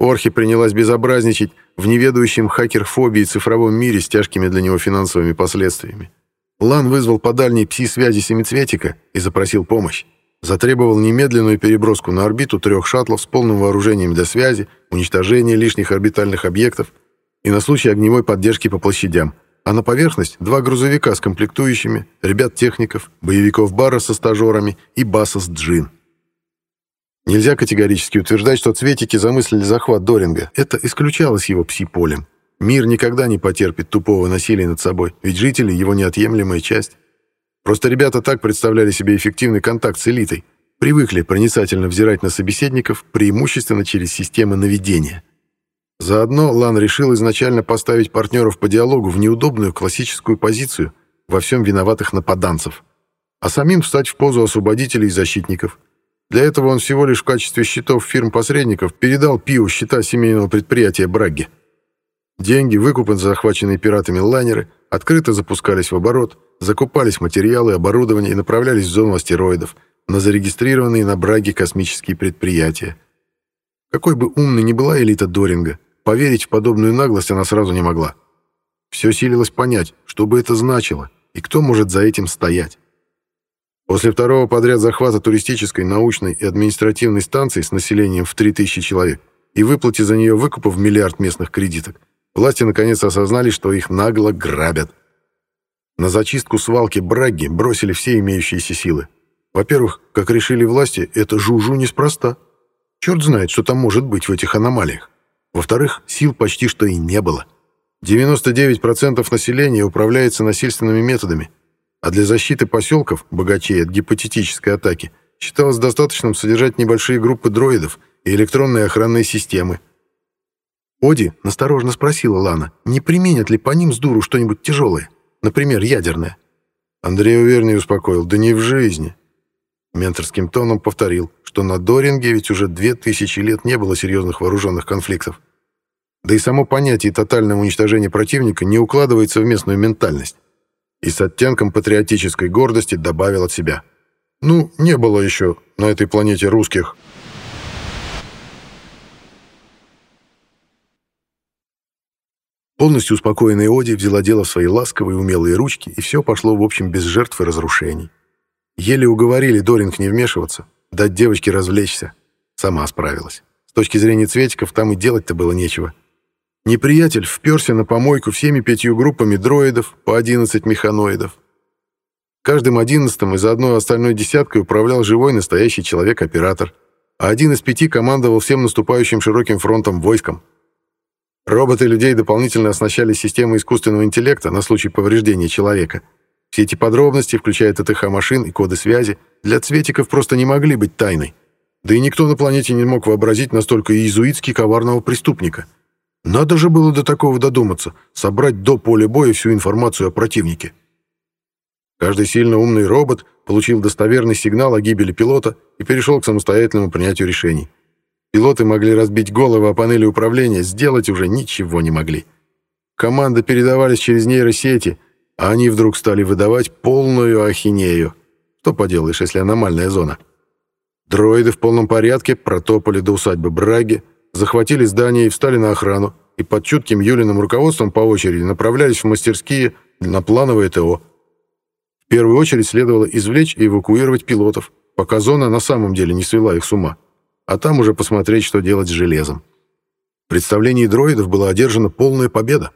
Орхи принялась безобразничать в неведающем хакер-фобии цифровом мире с тяжкими для него финансовыми последствиями. Лан вызвал по дальней пси-связи семицветика и запросил помощь. затребовал немедленную переброску на орбиту трех шаттлов с полным вооружением для связи, уничтожения лишних орбитальных объектов и на случай огневой поддержки по площадям, а на поверхность два грузовика с комплектующими, ребят-техников, боевиков бара со стажерами и баса с джин. Нельзя категорически утверждать, что цветики замыслили захват Доринга. Это исключалось его пси-полем. Мир никогда не потерпит тупого насилия над собой, ведь жители — его неотъемлемая часть. Просто ребята так представляли себе эффективный контакт с элитой, привыкли проницательно взирать на собеседников преимущественно через системы наведения. Заодно Лан решил изначально поставить партнеров по диалогу в неудобную классическую позицию во всем виноватых нападанцев, а самим встать в позу освободителей и защитников. Для этого он всего лишь в качестве счетов фирм-посредников передал Пиу счета семейного предприятия Брагги. Деньги, выкупы за захваченные пиратами лайнеры, открыто запускались в оборот – закупались материалы, оборудование и направлялись в зону астероидов, на зарегистрированные на Браге космические предприятия. Какой бы умной ни была элита Доринга, поверить в подобную наглость она сразу не могла. Все силилось понять, что бы это значило и кто может за этим стоять. После второго подряд захвата туристической, научной и административной станции с населением в 3000 человек и выплате за нее выкупа в миллиард местных кредиток, власти наконец осознали, что их нагло грабят. На зачистку свалки Браги бросили все имеющиеся силы. Во-первых, как решили власти, это жужу неспроста. Черт знает, что там может быть в этих аномалиях. Во-вторых, сил почти что и не было. 99% населения управляется насильственными методами, а для защиты поселков, богачей от гипотетической атаки, считалось достаточным содержать небольшие группы дроидов и электронные охранные системы. Оди насторожно спросила Лана, не применят ли по ним с дуру что-нибудь тяжелое. Например, ядерное. Андрей уверенно успокоил. Да не в жизни. Менторским тоном повторил, что на Доринге ведь уже две тысячи лет не было серьезных вооруженных конфликтов. Да и само понятие тотального уничтожения противника не укладывается в местную ментальность. И с оттенком патриотической гордости добавил от себя. Ну, не было еще на этой планете русских Полностью успокоенная Оди взяла дело в свои ласковые умелые ручки, и все пошло, в общем, без жертв и разрушений. Еле уговорили Доринг не вмешиваться, дать девочке развлечься. Сама справилась. С точки зрения цветиков там и делать-то было нечего. Неприятель вперся на помойку всеми пятью группами дроидов по 11 механоидов. Каждым одиннадцатым и заодно остальной десяткой управлял живой настоящий человек-оператор, а один из пяти командовал всем наступающим широким фронтом войском. Роботы людей дополнительно оснащали системой искусственного интеллекта на случай повреждения человека. Все эти подробности, включая ТТХ машин и коды связи, для цветиков просто не могли быть тайной. Да и никто на планете не мог вообразить настолько иезуитски коварного преступника. Надо же было до такого додуматься, собрать до поля боя всю информацию о противнике. Каждый сильно умный робот получил достоверный сигнал о гибели пилота и перешел к самостоятельному принятию решений. Пилоты могли разбить головы о панели управления, сделать уже ничего не могли. Команды передавались через нейросети, а они вдруг стали выдавать полную ахинею. Что поделаешь, если аномальная зона? Дроиды в полном порядке протопали до усадьбы Браги, захватили здание и встали на охрану, и под чутким Юлиным руководством по очереди направлялись в мастерские на плановое ТО. В первую очередь следовало извлечь и эвакуировать пилотов, пока зона на самом деле не свела их с ума а там уже посмотреть, что делать с железом. В представлении дроидов была одержана полная победа.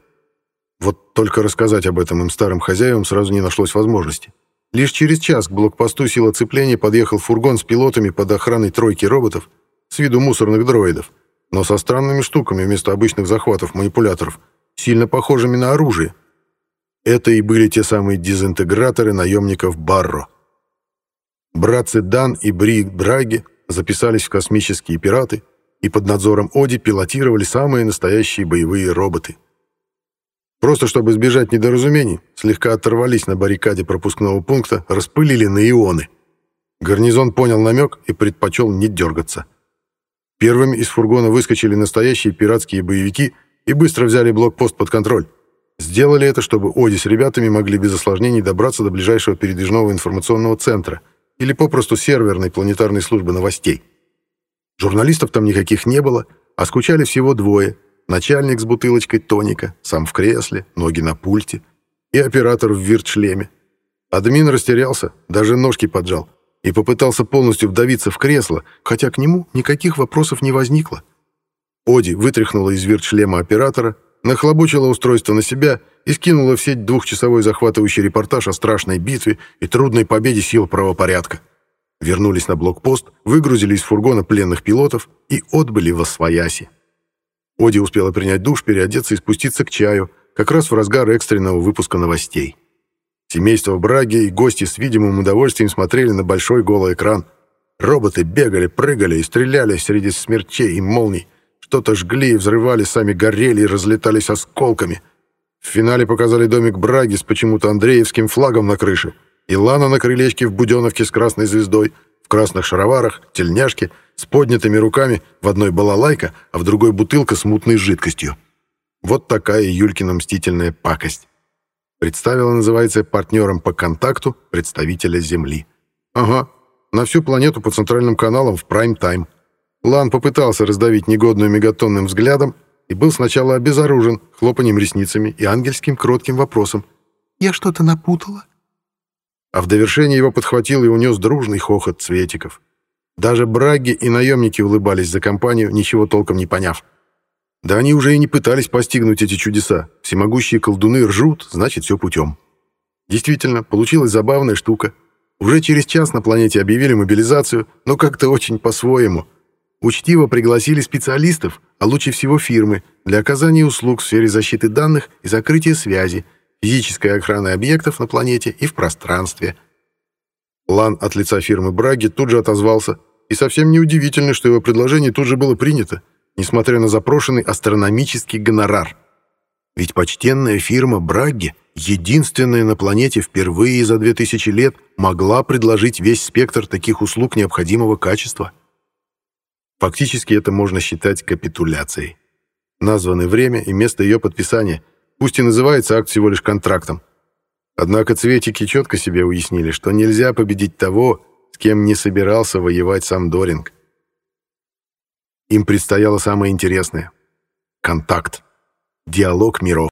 Вот только рассказать об этом им старым хозяевам сразу не нашлось возможности. Лишь через час к блокпосту сила цепления подъехал фургон с пилотами под охраной тройки роботов с виду мусорных дроидов, но со странными штуками вместо обычных захватов манипуляторов, сильно похожими на оружие. Это и были те самые дезинтеграторы наемников Барро. Братцы Дан и Бри Драги записались в космические пираты и под надзором Оди пилотировали самые настоящие боевые роботы. Просто чтобы избежать недоразумений, слегка оторвались на баррикаде пропускного пункта, распылили на ионы. Гарнизон понял намек и предпочел не дергаться. Первыми из фургона выскочили настоящие пиратские боевики и быстро взяли блокпост под контроль. Сделали это, чтобы Оди с ребятами могли без осложнений добраться до ближайшего передвижного информационного центра — или попросту серверной планетарной службы новостей. Журналистов там никаких не было, а скучали всего двое. Начальник с бутылочкой тоника, сам в кресле, ноги на пульте, и оператор в вирт-шлеме. Админ растерялся, даже ножки поджал. И попытался полностью вдавиться в кресло, хотя к нему никаких вопросов не возникло. Оди вытряхнула из вертшлема оператора, нахлобучила устройство на себя и скинула в сеть двухчасовой захватывающий репортаж о страшной битве и трудной победе сил правопорядка. Вернулись на блокпост, выгрузили из фургона пленных пилотов и отбыли в Освояси. Оди успела принять душ, переодеться и спуститься к чаю, как раз в разгар экстренного выпуска новостей. Семейство Браги и гости с видимым удовольствием смотрели на большой голый экран. Роботы бегали, прыгали и стреляли среди смерчей и молний. Что-то жгли и взрывали, сами горели и разлетались осколками. В финале показали домик Браги с почему-то Андреевским флагом на крыше. И Лана на крылечке в Буденовке с красной звездой, в красных шароварах, тельняшке, с поднятыми руками, в одной балалайка, а в другой бутылка с мутной жидкостью. Вот такая Юлькина мстительная пакость. Представила, называется, партнером по контакту представителя Земли. Ага, на всю планету по центральным каналам в прайм-тайм. Лан попытался раздавить негодную мегатонным взглядом и был сначала обезоружен хлопанием ресницами и ангельским кротким вопросом. «Я что-то напутала?» А в довершение его подхватил и унес дружный хохот цветиков. Даже браги и наемники улыбались за компанию, ничего толком не поняв. Да они уже и не пытались постигнуть эти чудеса. Всемогущие колдуны ржут, значит, все путем. Действительно, получилась забавная штука. Уже через час на планете объявили мобилизацию, но как-то очень по-своему. Учтиво пригласили специалистов, а лучше всего фирмы, для оказания услуг в сфере защиты данных и закрытия связи, физической охраны объектов на планете и в пространстве. Лан от лица фирмы Браги тут же отозвался, и совсем неудивительно, что его предложение тут же было принято — несмотря на запрошенный астрономический гонорар. Ведь почтенная фирма Брагги, единственная на планете впервые за 2000 лет, могла предложить весь спектр таких услуг необходимого качества. Фактически это можно считать капитуляцией. Названы время и место ее подписания, пусть и называется акт всего лишь контрактом. Однако цветики четко себе уяснили, что нельзя победить того, с кем не собирался воевать сам Доринг. Им предстояло самое интересное — контакт, диалог миров.